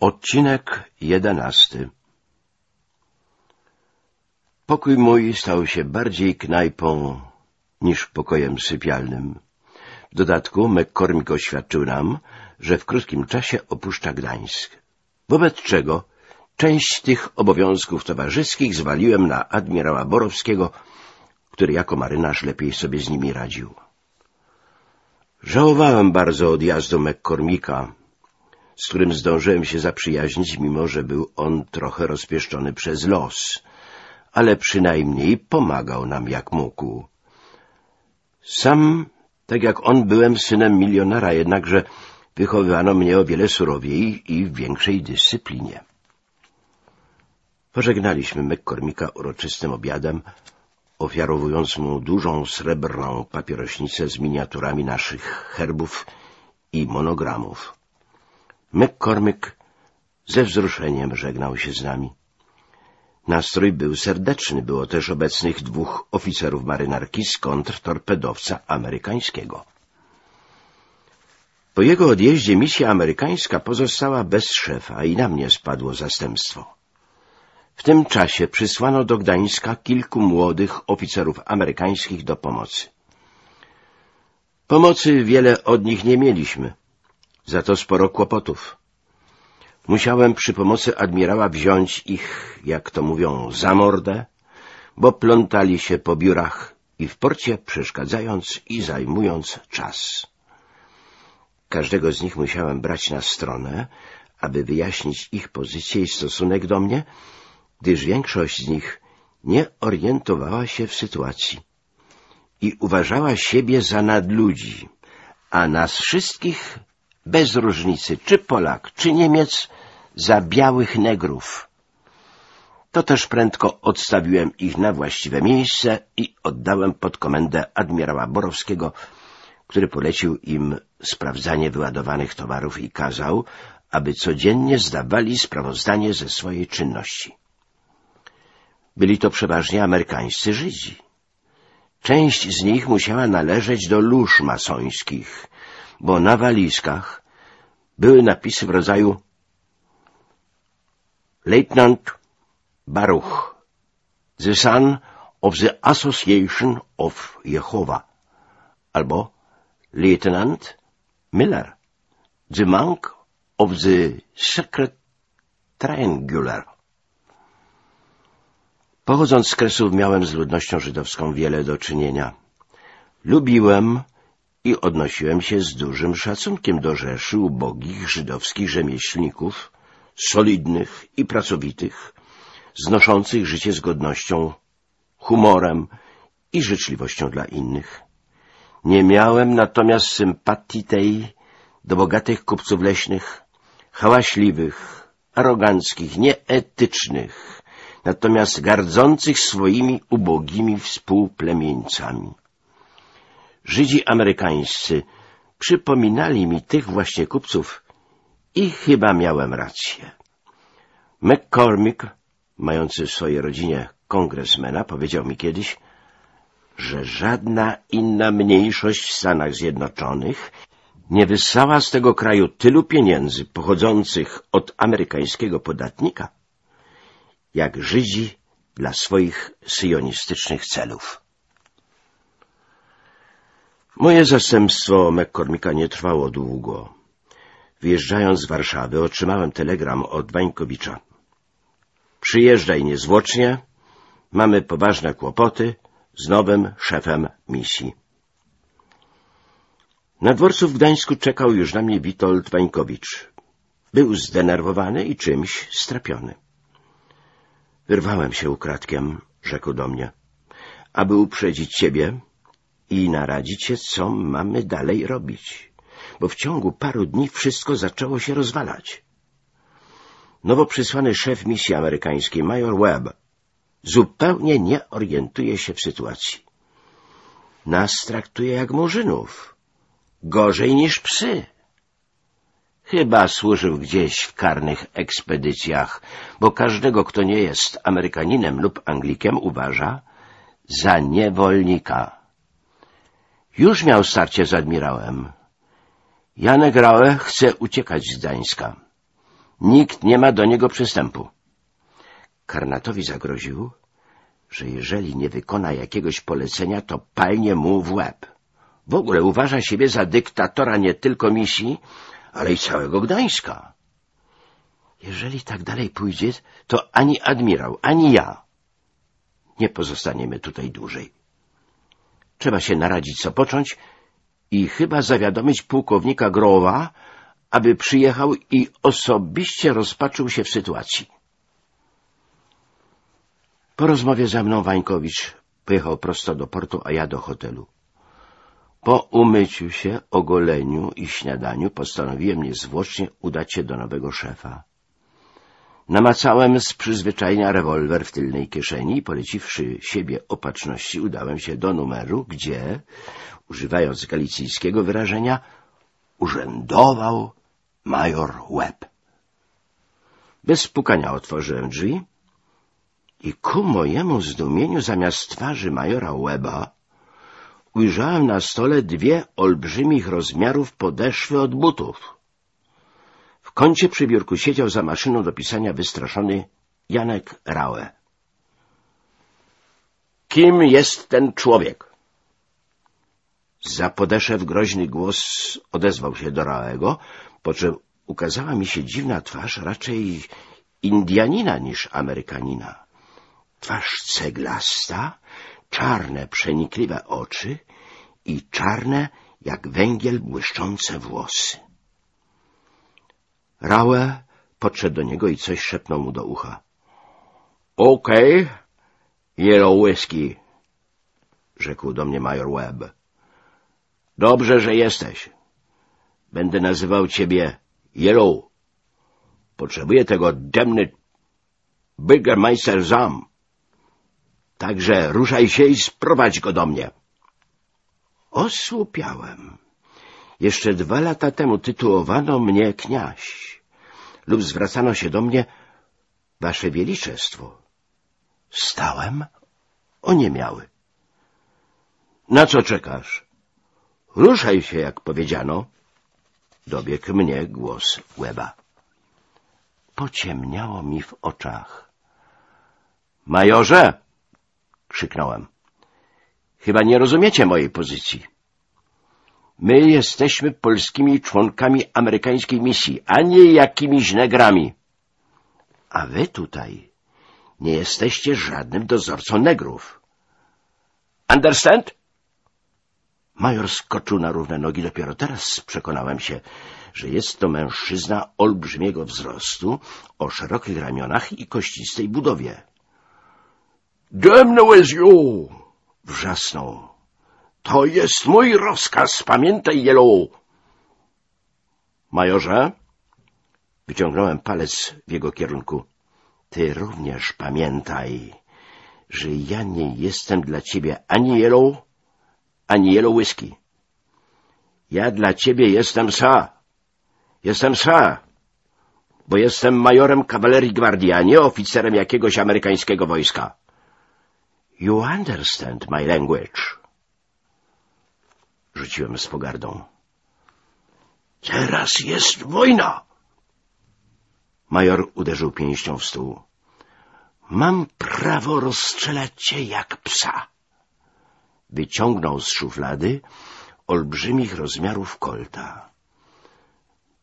Odcinek jedenasty. Pokój mój stał się bardziej knajpą niż pokojem sypialnym. W dodatku McCormick oświadczył nam, że w krótkim czasie opuszcza Gdańsk. Wobec czego część tych obowiązków towarzyskich zwaliłem na admirała Borowskiego, który jako marynarz lepiej sobie z nimi radził. Żałowałem bardzo odjazdu McCormicka, z którym zdążyłem się zaprzyjaźnić, mimo że był on trochę rozpieszczony przez los, ale przynajmniej pomagał nam jak mógł. Sam, tak jak on, byłem synem milionara, jednakże wychowywano mnie o wiele surowiej i w większej dyscyplinie. Pożegnaliśmy McCormicka uroczystym obiadem, ofiarowując mu dużą srebrną papierośnicę z miniaturami naszych herbów i monogramów. McCormick ze wzruszeniem żegnał się z nami. Nastrój był serdeczny, było też obecnych dwóch oficerów marynarki z kontrtorpedowca amerykańskiego. Po jego odjeździe misja amerykańska pozostała bez szefa i na mnie spadło zastępstwo. W tym czasie przysłano do Gdańska kilku młodych oficerów amerykańskich do pomocy. Pomocy wiele od nich nie mieliśmy, za to sporo kłopotów. Musiałem przy pomocy admirała wziąć ich, jak to mówią, za mordę, bo plątali się po biurach i w porcie, przeszkadzając i zajmując czas. Każdego z nich musiałem brać na stronę, aby wyjaśnić ich pozycję i stosunek do mnie, gdyż większość z nich nie orientowała się w sytuacji i uważała siebie za nadludzi, a nas wszystkich, bez różnicy, czy Polak, czy Niemiec, za białych negrów. To też prędko odstawiłem ich na właściwe miejsce i oddałem pod komendę admirała Borowskiego, który polecił im sprawdzanie wyładowanych towarów i kazał, aby codziennie zdawali sprawozdanie ze swojej czynności. Byli to przeważnie amerykańscy Żydzi. Część z nich musiała należeć do lóż masońskich, bo na walizkach były napisy w rodzaju Leutnant Baruch, the son of the Association of Jehovah, albo Lieutenant Miller, the monk of the Secret Triangular. Pochodząc z Kresów miałem z ludnością żydowską wiele do czynienia. Lubiłem i odnosiłem się z dużym szacunkiem do rzeszy ubogich żydowskich rzemieślników, solidnych i pracowitych, znoszących życie z godnością, humorem i życzliwością dla innych. Nie miałem natomiast sympatii tej do bogatych kupców leśnych, hałaśliwych, aroganckich, nieetycznych, natomiast gardzących swoimi ubogimi współplemieńcami. Żydzi amerykańscy przypominali mi tych właśnie kupców i chyba miałem rację. McCormick, mający w swojej rodzinie kongresmena, powiedział mi kiedyś, że żadna inna mniejszość w Stanach Zjednoczonych nie wyssała z tego kraju tylu pieniędzy pochodzących od amerykańskiego podatnika, jak Żydzi dla swoich syjonistycznych celów. Moje zastępstwo McCormicka nie trwało długo. Wjeżdżając z Warszawy otrzymałem telegram od Wańkowicza. Przyjeżdżaj niezwłocznie, mamy poważne kłopoty z nowym szefem misji. Na dworcu w Gdańsku czekał już na mnie Witold Wańkowicz. Był zdenerwowany i czymś strapiony. Wyrwałem się ukradkiem, rzekł do mnie, aby uprzedzić ciebie i naradzić się, co mamy dalej robić, bo w ciągu paru dni wszystko zaczęło się rozwalać. Nowo przysłany szef misji amerykańskiej, major Webb, zupełnie nie orientuje się w sytuacji. Nas traktuje jak murzynów, gorzej niż psy. Chyba służył gdzieś w karnych ekspedycjach, bo każdego, kto nie jest Amerykaninem lub Anglikiem, uważa za niewolnika. Już miał starcie z admirałem. Janek Raue chce uciekać z Gdańska. Nikt nie ma do niego przystępu. Karnatowi zagroził, że jeżeli nie wykona jakiegoś polecenia, to palnie mu w łeb. W ogóle uważa siebie za dyktatora nie tylko misji, ale i całego Gdańska. Jeżeli tak dalej pójdzie, to ani admirał, ani ja nie pozostaniemy tutaj dłużej. Trzeba się naradzić, co począć i chyba zawiadomić pułkownika Growa, aby przyjechał i osobiście rozpatrzył się w sytuacji. Po rozmowie ze mną Wańkowicz pojechał prosto do portu, a ja do hotelu. Po umyciu się, ogoleniu i śniadaniu postanowiłem niezwłocznie udać się do nowego szefa. Namacałem z przyzwyczajenia rewolwer w tylnej kieszeni i poleciwszy siebie opatrzności udałem się do numeru, gdzie, używając galicyjskiego wyrażenia, urzędował major Webb. Bez pukania otworzyłem drzwi i ku mojemu zdumieniu zamiast twarzy majora Weba ujrzałem na stole dwie olbrzymich rozmiarów podeszwy od butów. Kącie przy biurku siedział za maszyną do pisania wystraszony Janek Raue. Kim jest ten człowiek? Za podeszew groźny głos odezwał się do Raego, po czym ukazała mi się dziwna twarz raczej Indianina niż Amerykanina. Twarz ceglasta, czarne, przenikliwe oczy i czarne, jak węgiel, błyszczące włosy. Raue podszedł do niego i coś szepnął mu do ucha. — Okej, okay. Yellow Whisky — rzekł do mnie major Webb. — Dobrze, że jesteś. Będę nazywał ciebie Yellow. Potrzebuję tego demny Bürgermeister Zam. Także ruszaj się i sprowadź go do mnie. Osłupiałem. Jeszcze dwa lata temu tytułowano mnie kniaś lub zwracano się do mnie wasze wieliczestwo. Stałem oniemiały. Na co czekasz? Ruszaj się, jak powiedziano. Dobiegł mnie głos łeba. Pociemniało mi w oczach. Majorze! krzyknąłem. Chyba nie rozumiecie mojej pozycji. My jesteśmy polskimi członkami amerykańskiej misji, a nie jakimiś negrami. A wy tutaj nie jesteście żadnym dozorcą negrów. Understand? Major skoczył na równe nogi. Dopiero teraz przekonałem się, że jest to mężczyzna olbrzymiego wzrostu, o szerokich ramionach i kościstej budowie. — Demnąłeś ją! — wrzasnął. To jest mój rozkaz, pamiętaj, Yellow. Majorze, wyciągnąłem palec w jego kierunku. Ty również pamiętaj, że ja nie jestem dla ciebie ani Yellow, ani Yellow Whisky. Ja dla ciebie jestem Sa. Jestem Sa, bo jestem majorem kawalerii gwardii, a nie oficerem jakiegoś amerykańskiego wojska. You understand my language rzuciłem z pogardą. Teraz jest wojna! Major uderzył pięścią w stół. Mam prawo rozstrzelać cię jak psa. Wyciągnął z szuflady olbrzymich rozmiarów kolta.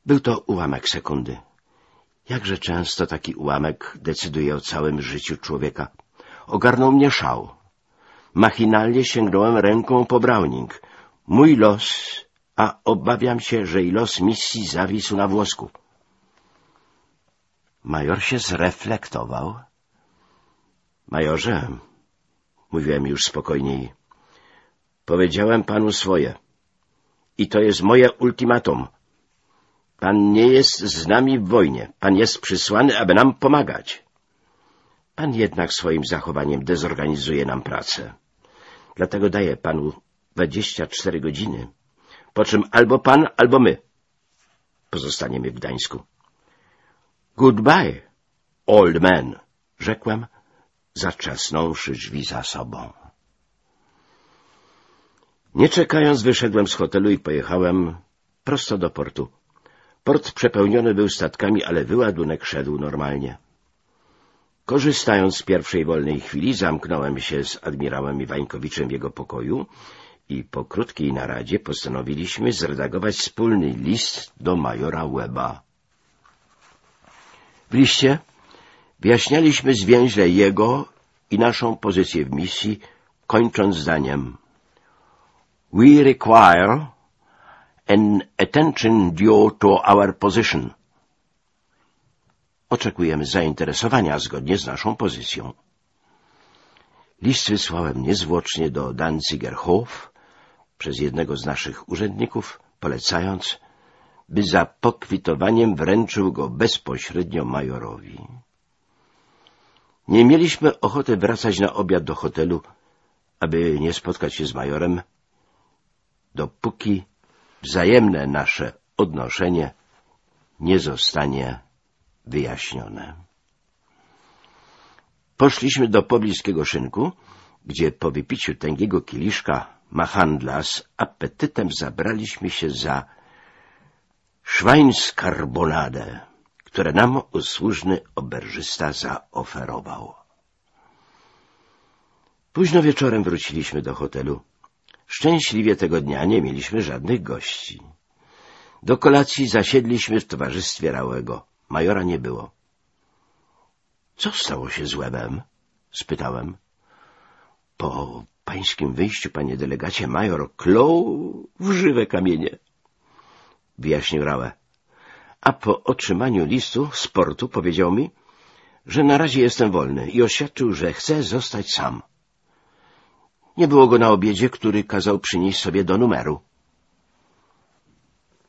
Był to ułamek sekundy. Jakże często taki ułamek decyduje o całym życiu człowieka. Ogarnął mnie szał. Machinalnie sięgnąłem ręką po Browning — Mój los, a obawiam się, że i los misji zawisł na włosku. Major się zreflektował. Majorze, mówiłem już spokojniej, powiedziałem panu swoje. I to jest moje ultimatum. Pan nie jest z nami w wojnie. Pan jest przysłany, aby nam pomagać. Pan jednak swoim zachowaniem dezorganizuje nam pracę. Dlatego daję panu dwadzieścia cztery godziny, po czym albo pan, albo my. pozostaniemy w Gdańsku. Goodbye, old man, rzekłem, zatrzasnąwszy drzwi za sobą. Nie czekając, wyszedłem z hotelu i pojechałem prosto do portu. Port przepełniony był statkami, ale wyładunek szedł normalnie. Korzystając z pierwszej wolnej chwili, zamknąłem się z admirałem Iwańkowiczem w jego pokoju i po krótkiej naradzie postanowiliśmy zredagować wspólny list do majora Weba. W liście wyjaśnialiśmy zwięźle jego i naszą pozycję w misji, kończąc zdaniem We require an attention due to our position. Oczekujemy zainteresowania zgodnie z naszą pozycją. List wysłałem niezwłocznie do Danzigerhof przez jednego z naszych urzędników, polecając, by za pokwitowaniem wręczył go bezpośrednio majorowi. Nie mieliśmy ochoty wracać na obiad do hotelu, aby nie spotkać się z majorem, dopóki wzajemne nasze odnoszenie nie zostanie wyjaśnione. Poszliśmy do pobliskiego szynku, gdzie po wypiciu tęgiego kieliszka machandla z apetytem zabraliśmy się za szwajnskarbonadę, które nam usłużny oberżysta zaoferował. Późno wieczorem wróciliśmy do hotelu. Szczęśliwie tego dnia nie mieliśmy żadnych gości. Do kolacji zasiedliśmy w towarzystwie Rałego. Majora nie było. — Co stało się z Łebem? — spytałem. — Po pańskim wyjściu, panie delegacie, major klął w żywe kamienie — wyjaśnił Rałe. A po otrzymaniu listu z portu powiedział mi, że na razie jestem wolny i oświadczył, że chce zostać sam. Nie było go na obiedzie, który kazał przynieść sobie do numeru.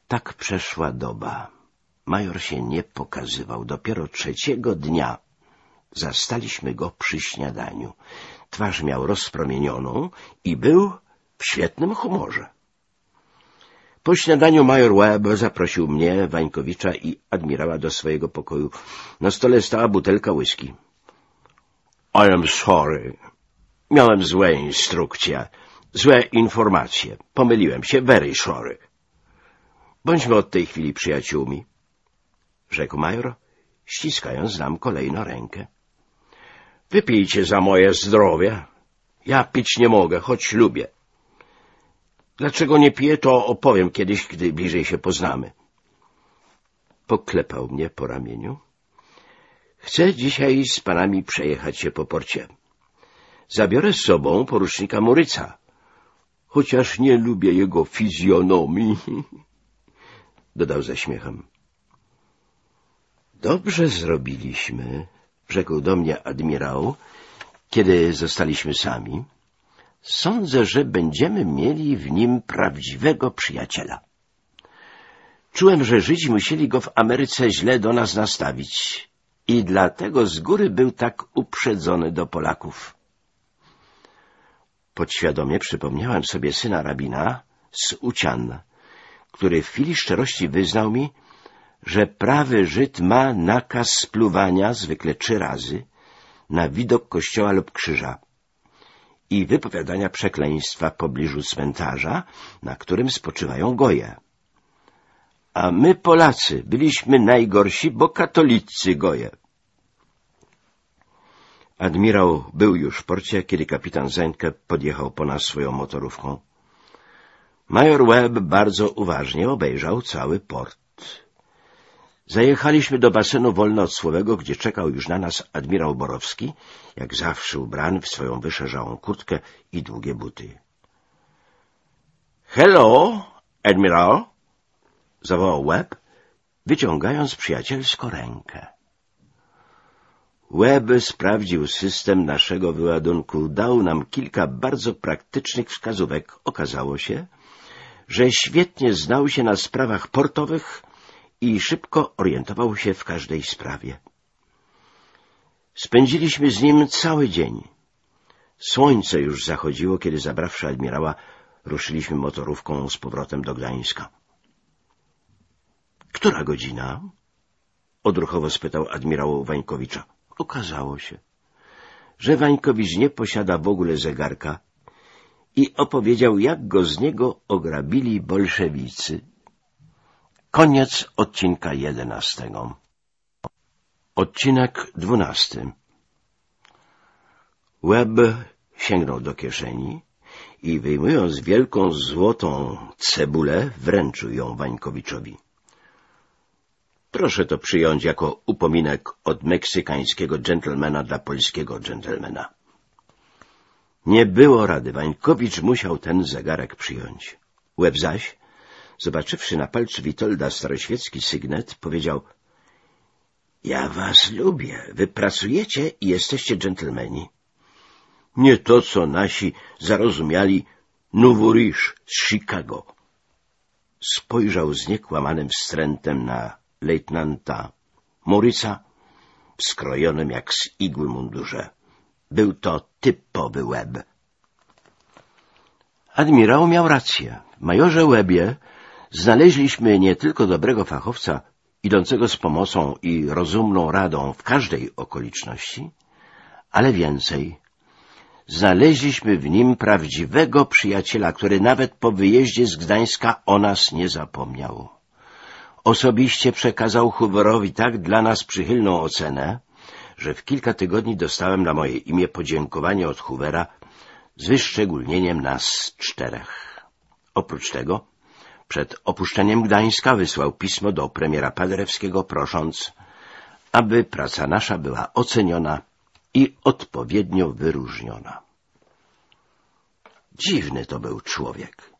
Tak przeszła doba. Major się nie pokazywał. Dopiero trzeciego dnia zastaliśmy go przy śniadaniu. Twarz miał rozpromienioną i był w świetnym humorze. Po śniadaniu major Webb zaprosił mnie, Wańkowicza i admirała do swojego pokoju. Na stole stała butelka whisky. — I am sorry. Miałem złe instrukcje, złe informacje. Pomyliłem się. Very sorry. Bądźmy od tej chwili przyjaciółmi rzekł major, ściskając nam kolejno rękę. Wypijcie za moje zdrowie. Ja pić nie mogę, choć lubię. Dlaczego nie piję, to opowiem kiedyś, gdy bliżej się poznamy. Poklepał mnie po ramieniu. Chcę dzisiaj z panami przejechać się po porcie. Zabiorę z sobą porucznika Muryca, chociaż nie lubię jego fizjonomii. [laughs] Dodał ze śmiechem. Dobrze zrobiliśmy, rzekł do mnie admirał, kiedy zostaliśmy sami. Sądzę, że będziemy mieli w nim prawdziwego przyjaciela. Czułem, że Żydzi musieli go w Ameryce źle do nas nastawić i dlatego z góry był tak uprzedzony do Polaków. Podświadomie przypomniałem sobie syna rabina z Ucian, który w chwili szczerości wyznał mi, że prawy Żyd ma nakaz spluwania zwykle trzy razy na widok kościoła lub krzyża i wypowiadania przekleństwa w pobliżu cmentarza, na którym spoczywają goje. A my, Polacy, byliśmy najgorsi, bo katolicy goje. Admirał był już w porcie, kiedy kapitan Zenke podjechał po nas swoją motorówką. Major Webb bardzo uważnie obejrzał cały port. Zajechaliśmy do basenu wolnocłowego, gdzie czekał już na nas admirał Borowski, jak zawsze ubrany w swoją wyszerzałą kurtkę i długie buty. — Hello, admiral! — zawołał Webb, wyciągając przyjacielsko rękę. Webb sprawdził system naszego wyładunku, dał nam kilka bardzo praktycznych wskazówek. Okazało się, że świetnie znał się na sprawach portowych i szybko orientował się w każdej sprawie. Spędziliśmy z nim cały dzień. Słońce już zachodziło, kiedy zabrawszy admirała, ruszyliśmy motorówką z powrotem do Gdańska. Która godzina? Odruchowo spytał admirał Wańkowicza. Okazało się, że Wańkowicz nie posiada w ogóle zegarka i opowiedział, jak go z niego ograbili bolszewicy. Koniec odcinka jedenastego. Odcinek dwunasty. Webb sięgnął do kieszeni i wyjmując wielką złotą cebulę, wręczył ją Wańkowiczowi. Proszę to przyjąć jako upominek od meksykańskiego dżentelmena dla polskiego dżentelmena. Nie było rady, Wańkowicz musiał ten zegarek przyjąć. Łeb zaś, zobaczywszy na palcu Witolda staroświecki sygnet, powiedział — Ja was lubię, wy pracujecie i jesteście dżentelmeni. Nie to, co nasi zarozumiali Nowurisz z Chicago. Spojrzał z niekłamanym wstrętem na lejtnanta Moryca w skrojonym jak z igły mundurze. Był to typowy łeb. Admirał miał rację. W majorze Łebie znaleźliśmy nie tylko dobrego fachowca, idącego z pomocą i rozumną radą w każdej okoliczności, ale więcej. Znaleźliśmy w nim prawdziwego przyjaciela, który nawet po wyjeździe z Gdańska o nas nie zapomniał. Osobiście przekazał Hooverowi tak dla nas przychylną ocenę, że w kilka tygodni dostałem na moje imię podziękowanie od Hoovera z wyszczególnieniem nas czterech. Oprócz tego przed opuszczeniem Gdańska wysłał pismo do premiera Paderewskiego prosząc, aby praca nasza była oceniona i odpowiednio wyróżniona. Dziwny to był człowiek.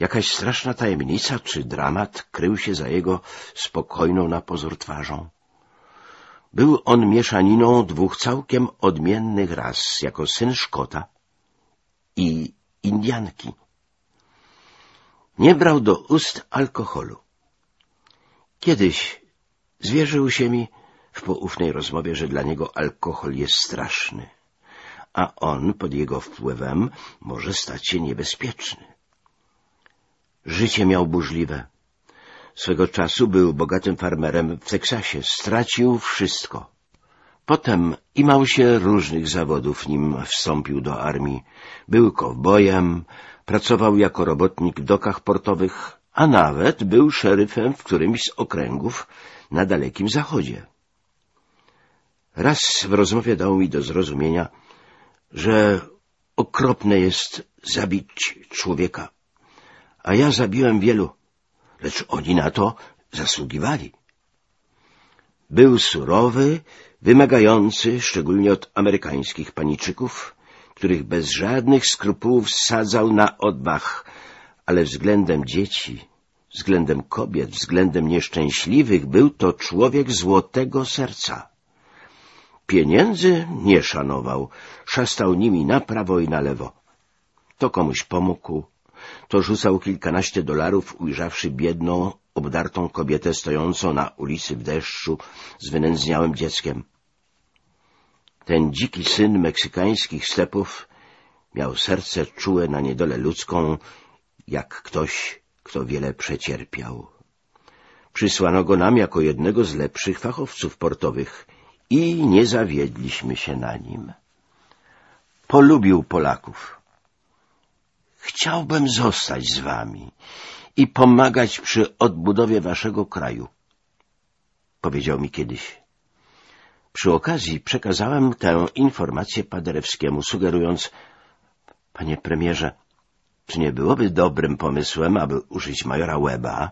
Jakaś straszna tajemnica czy dramat krył się za jego spokojną na pozór twarzą. Był on mieszaniną dwóch całkiem odmiennych ras, jako syn Szkota i Indianki. Nie brał do ust alkoholu. Kiedyś zwierzył się mi w poufnej rozmowie, że dla niego alkohol jest straszny, a on pod jego wpływem może stać się niebezpieczny. Życie miał burzliwe. Swego czasu był bogatym farmerem w Teksasie. Stracił wszystko. Potem imał się różnych zawodów, nim wstąpił do armii. Był kowbojem, pracował jako robotnik w dokach portowych, a nawet był szeryfem w którymś z okręgów na dalekim zachodzie. Raz w rozmowie dał mi do zrozumienia, że okropne jest zabić człowieka a ja zabiłem wielu, lecz oni na to zasługiwali. Był surowy, wymagający, szczególnie od amerykańskich paniczyków, których bez żadnych skrupułów sadzał na odmach, ale względem dzieci, względem kobiet, względem nieszczęśliwych był to człowiek złotego serca. Pieniędzy nie szanował, szastał nimi na prawo i na lewo. To komuś pomógł, to rzucał kilkanaście dolarów, ujrzawszy biedną, obdartą kobietę stojącą na ulicy w deszczu z wynędzniałym dzieckiem. Ten dziki syn meksykańskich stepów miał serce czułe na niedolę ludzką, jak ktoś, kto wiele przecierpiał. Przysłano go nam jako jednego z lepszych fachowców portowych i nie zawiedliśmy się na nim. Polubił Polaków. Chciałbym zostać z wami i pomagać przy odbudowie waszego kraju, powiedział mi kiedyś. Przy okazji przekazałem tę informację Paderewskiemu, sugerując, panie premierze, czy nie byłoby dobrym pomysłem, aby użyć majora Weba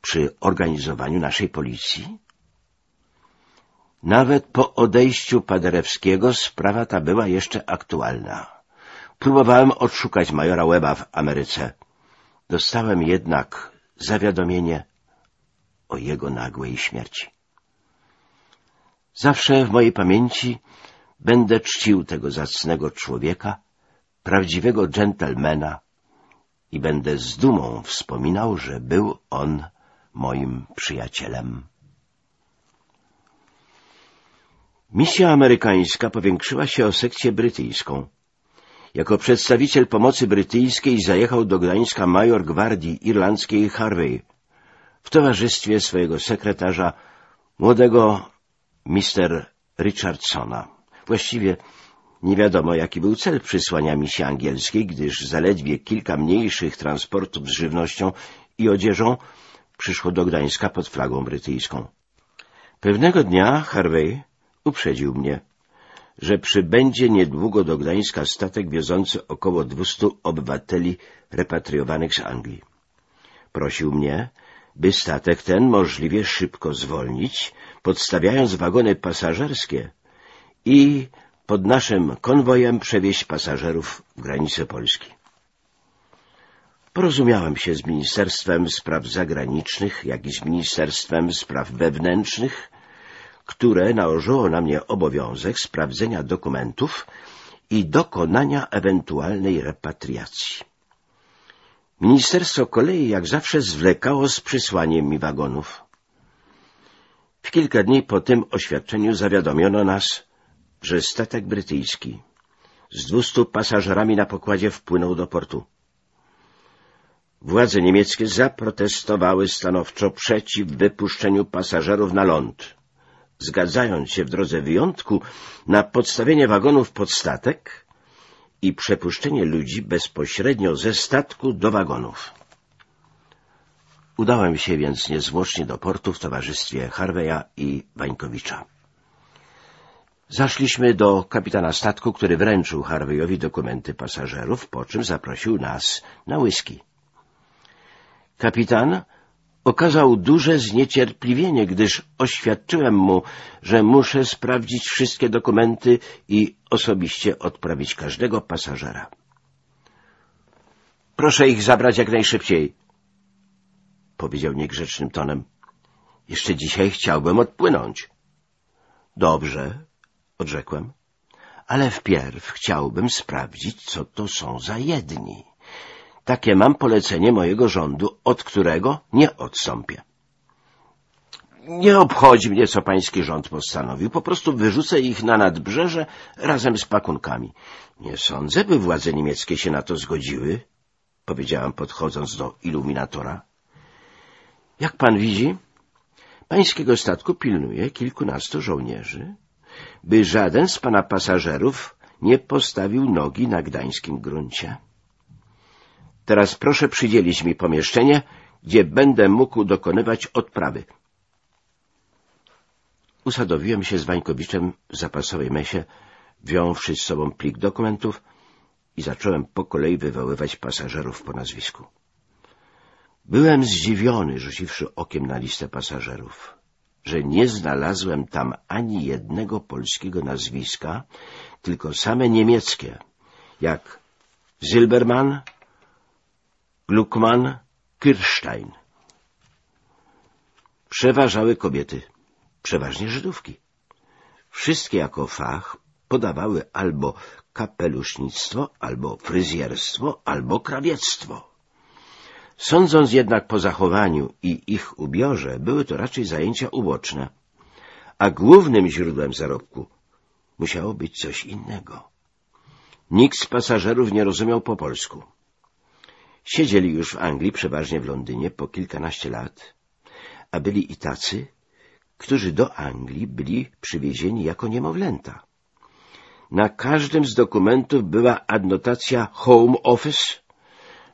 przy organizowaniu naszej policji? Nawet po odejściu Paderewskiego sprawa ta była jeszcze aktualna. Próbowałem odszukać majora Weba w Ameryce. Dostałem jednak zawiadomienie o jego nagłej śmierci. Zawsze w mojej pamięci będę czcił tego zacnego człowieka, prawdziwego dżentelmena i będę z dumą wspominał, że był on moim przyjacielem. Misja amerykańska powiększyła się o sekcję brytyjską. Jako przedstawiciel pomocy brytyjskiej zajechał do Gdańska major gwardii irlandzkiej Harvey. w towarzystwie swojego sekretarza, młodego Mr. Richardsona. Właściwie nie wiadomo, jaki był cel przysłania misji angielskiej, gdyż zaledwie kilka mniejszych transportów z żywnością i odzieżą przyszło do Gdańska pod flagą brytyjską. Pewnego dnia Harvey uprzedził mnie, że przybędzie niedługo do Gdańska statek wiozący około dwustu obywateli repatriowanych z Anglii. Prosił mnie, by statek ten możliwie szybko zwolnić, podstawiając wagony pasażerskie i pod naszym konwojem przewieźć pasażerów w granice Polski. Porozumiałem się z Ministerstwem Spraw Zagranicznych, jak i z Ministerstwem Spraw Wewnętrznych, które nałożyło na mnie obowiązek sprawdzenia dokumentów i dokonania ewentualnej repatriacji. Ministerstwo kolei jak zawsze zwlekało z przysłaniem mi wagonów. W kilka dni po tym oświadczeniu zawiadomiono nas, że statek brytyjski z dwustu pasażerami na pokładzie wpłynął do portu. Władze niemieckie zaprotestowały stanowczo przeciw wypuszczeniu pasażerów na ląd, zgadzając się w drodze wyjątku na podstawienie wagonów pod statek i przepuszczenie ludzi bezpośrednio ze statku do wagonów. Udałem się więc niezwłocznie do portu w towarzystwie Harveya i Wańkowicza. Zaszliśmy do kapitana statku, który wręczył Harveyowi dokumenty pasażerów, po czym zaprosił nas na whisky. Kapitan okazał duże zniecierpliwienie, gdyż oświadczyłem mu, że muszę sprawdzić wszystkie dokumenty i osobiście odprawić każdego pasażera. — Proszę ich zabrać jak najszybciej — powiedział niegrzecznym tonem. — Jeszcze dzisiaj chciałbym odpłynąć. — Dobrze — odrzekłem. — Ale wpierw chciałbym sprawdzić, co to są za jedni. Takie mam polecenie mojego rządu, od którego nie odstąpię. Nie obchodzi mnie, co pański rząd postanowił. Po prostu wyrzucę ich na nadbrzeże razem z pakunkami. Nie sądzę, by władze niemieckie się na to zgodziły, powiedziałam podchodząc do iluminatora. Jak pan widzi, pańskiego statku pilnuje kilkunastu żołnierzy, by żaden z pana pasażerów nie postawił nogi na gdańskim gruncie. Teraz proszę przydzielić mi pomieszczenie, gdzie będę mógł dokonywać odprawy. Usadowiłem się z Wańkowiczem w zapasowej mesie, wiąwszy z sobą plik dokumentów i zacząłem po kolei wywoływać pasażerów po nazwisku. Byłem zdziwiony, rzuciwszy okiem na listę pasażerów, że nie znalazłem tam ani jednego polskiego nazwiska, tylko same niemieckie, jak Zilberman, Gluckman, Kirstein. Przeważały kobiety, przeważnie Żydówki. Wszystkie jako fach podawały albo kapelusznictwo, albo fryzjerstwo, albo krawiectwo. Sądząc jednak po zachowaniu i ich ubiorze, były to raczej zajęcia uboczne, a głównym źródłem zarobku musiało być coś innego. Nikt z pasażerów nie rozumiał po polsku. Siedzieli już w Anglii, przeważnie w Londynie, po kilkanaście lat, a byli i tacy, którzy do Anglii byli przywiezieni jako niemowlęta. Na każdym z dokumentów była adnotacja Home Office,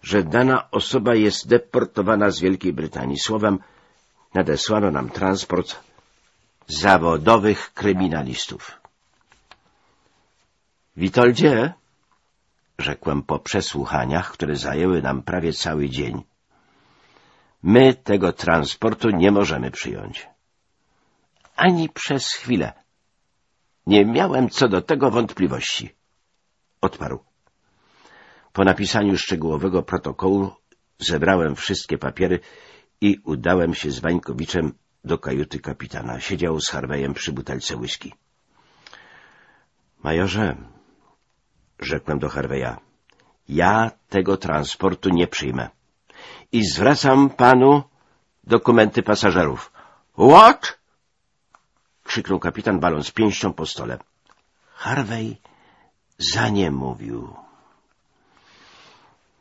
że dana osoba jest deportowana z Wielkiej Brytanii. Słowem, nadesłano nam transport zawodowych kryminalistów. Witoldzie, rzekłem po przesłuchaniach, które zajęły nam prawie cały dzień. My tego transportu nie możemy przyjąć. Ani przez chwilę. Nie miałem co do tego wątpliwości. Odparł. Po napisaniu szczegółowego protokołu zebrałem wszystkie papiery i udałem się z Wańkowiczem do kajuty kapitana. Siedział z Harvejem przy butelce whisky. Majorze, rzekłem do Harveya. Ja tego transportu nie przyjmę. I zwracam panu dokumenty pasażerów. What? krzyknął kapitan, baląc pięścią po stole. Harvey za nie mówił.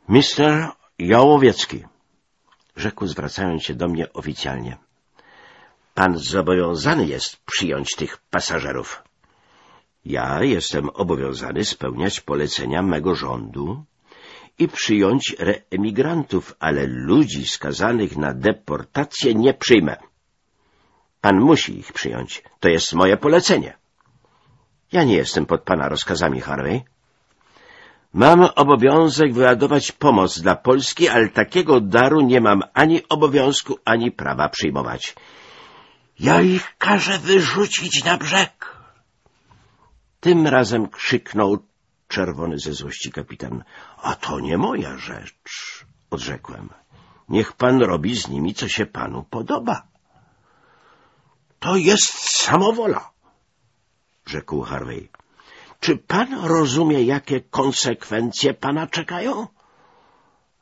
Mister Jałowiecki, rzekł zwracając się do mnie oficjalnie. Pan zobowiązany jest przyjąć tych pasażerów. Ja jestem obowiązany spełniać polecenia mego rządu i przyjąć reemigrantów, ale ludzi skazanych na deportację nie przyjmę. Pan musi ich przyjąć. To jest moje polecenie. Ja nie jestem pod pana rozkazami, Harvey. Mam obowiązek wyładować pomoc dla Polski, ale takiego daru nie mam ani obowiązku, ani prawa przyjmować. Ja ich każę wyrzucić na brzeg. Tym razem krzyknął czerwony ze złości kapitan. A to nie moja rzecz, odrzekłem. Niech pan robi z nimi, co się panu podoba. To jest samowola, rzekł Harvey. Czy pan rozumie, jakie konsekwencje pana czekają?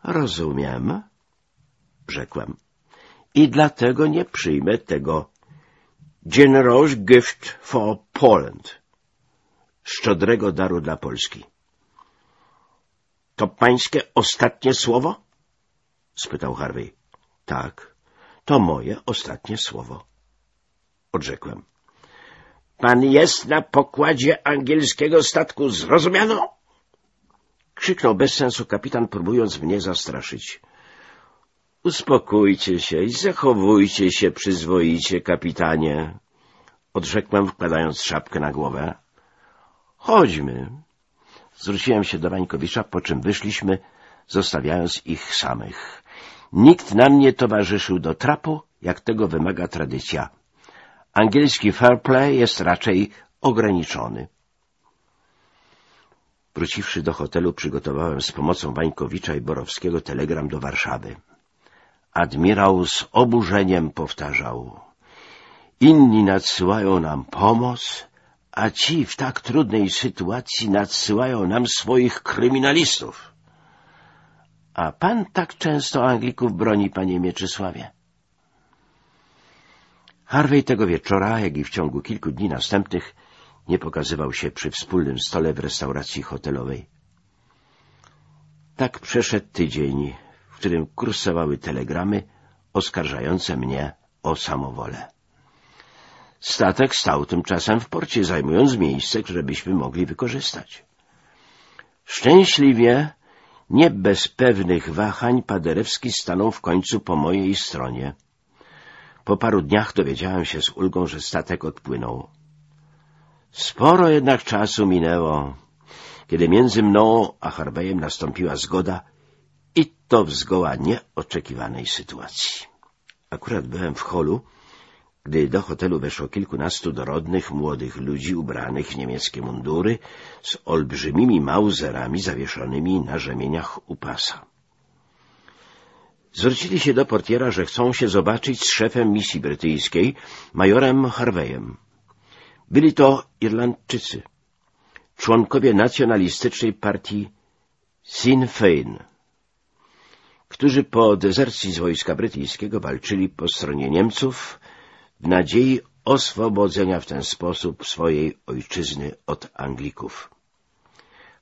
Rozumiem, rzekłem. I dlatego nie przyjmę tego Generous Gift for Poland, szczodrego daru dla Polski. To pańskie ostatnie słowo? spytał Harvey. Tak, to moje ostatnie słowo, odrzekłem. Pan jest na pokładzie angielskiego statku, zrozumiano? Krzyknął bez sensu kapitan, próbując mnie zastraszyć. Uspokójcie się i zachowujcie się przyzwoicie, kapitanie, odrzekłem, wkładając szapkę na głowę. Chodźmy. Zwróciłem się do Wańkowicza, po czym wyszliśmy, zostawiając ich samych. Nikt nam nie towarzyszył do trapu, jak tego wymaga tradycja. Angielski fair play jest raczej ograniczony. Wróciwszy do hotelu, przygotowałem z pomocą Wańkowicza i Borowskiego telegram do Warszawy. Admirał z oburzeniem powtarzał. Inni nadsyłają nam pomoc, a ci w tak trudnej sytuacji nadsyłają nam swoich kryminalistów. A pan tak często Anglików broni, panie Mieczysławie? Harvey tego wieczora, jak i w ciągu kilku dni następnych, nie pokazywał się przy wspólnym stole w restauracji hotelowej. Tak przeszedł tydzień, w którym kursowały telegramy oskarżające mnie o samowolę. Statek stał tymczasem w porcie, zajmując miejsce, które byśmy mogli wykorzystać. Szczęśliwie, nie bez pewnych wahań, Paderewski stanął w końcu po mojej stronie. Po paru dniach dowiedziałem się z ulgą, że statek odpłynął. Sporo jednak czasu minęło, kiedy między mną a Harbejem nastąpiła zgoda i to w zgoła nieoczekiwanej sytuacji. Akurat byłem w holu, gdy do hotelu weszło kilkunastu dorodnych, młodych ludzi ubranych w niemieckie mundury z olbrzymimi mauzerami zawieszonymi na rzemieniach u pasa. Zwrócili się do portiera, że chcą się zobaczyć z szefem misji brytyjskiej, majorem Harveyem. Byli to Irlandczycy, członkowie nacjonalistycznej partii Sinn Fein, którzy po dezercji z wojska brytyjskiego walczyli po stronie Niemców w nadziei oswobodzenia w ten sposób swojej ojczyzny od Anglików.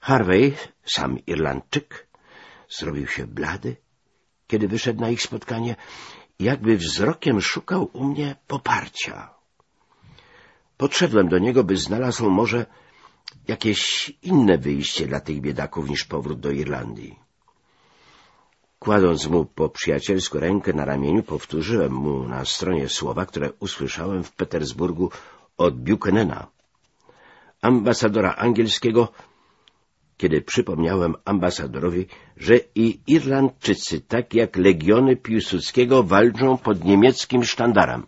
Harvey, sam Irlandczyk, zrobił się blady, kiedy wyszedł na ich spotkanie, jakby wzrokiem szukał u mnie poparcia. Podszedłem do niego, by znalazł może jakieś inne wyjście dla tych biedaków niż powrót do Irlandii. Kładąc mu po przyjacielsku rękę na ramieniu, powtórzyłem mu na stronie słowa, które usłyszałem w Petersburgu od Buchanana, ambasadora angielskiego, kiedy przypomniałem ambasadorowi, że i Irlandczycy, tak jak legiony Piłsudskiego, walczą pod niemieckim sztandarem.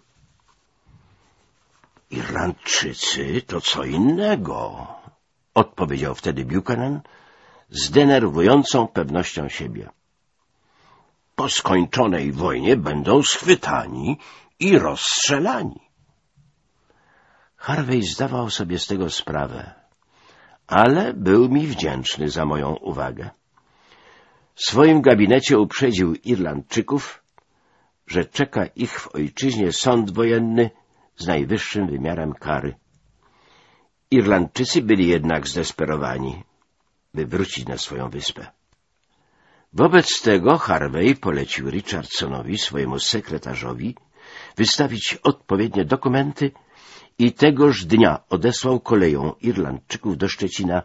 Irlandczycy to co innego, odpowiedział wtedy Buchanan z denerwującą pewnością siebie po skończonej wojnie będą schwytani i rozstrzelani. Harvey zdawał sobie z tego sprawę, ale był mi wdzięczny za moją uwagę. W swoim gabinecie uprzedził Irlandczyków, że czeka ich w ojczyźnie sąd wojenny z najwyższym wymiarem kary. Irlandczycy byli jednak zdesperowani, by wrócić na swoją wyspę. Wobec tego Harvey polecił Richardsonowi, swojemu sekretarzowi, wystawić odpowiednie dokumenty i tegoż dnia odesłał koleją Irlandczyków do Szczecina,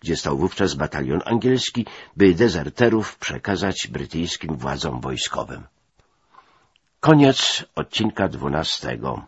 gdzie stał wówczas batalion angielski, by dezerterów przekazać brytyjskim władzom wojskowym. Koniec odcinka dwunastego.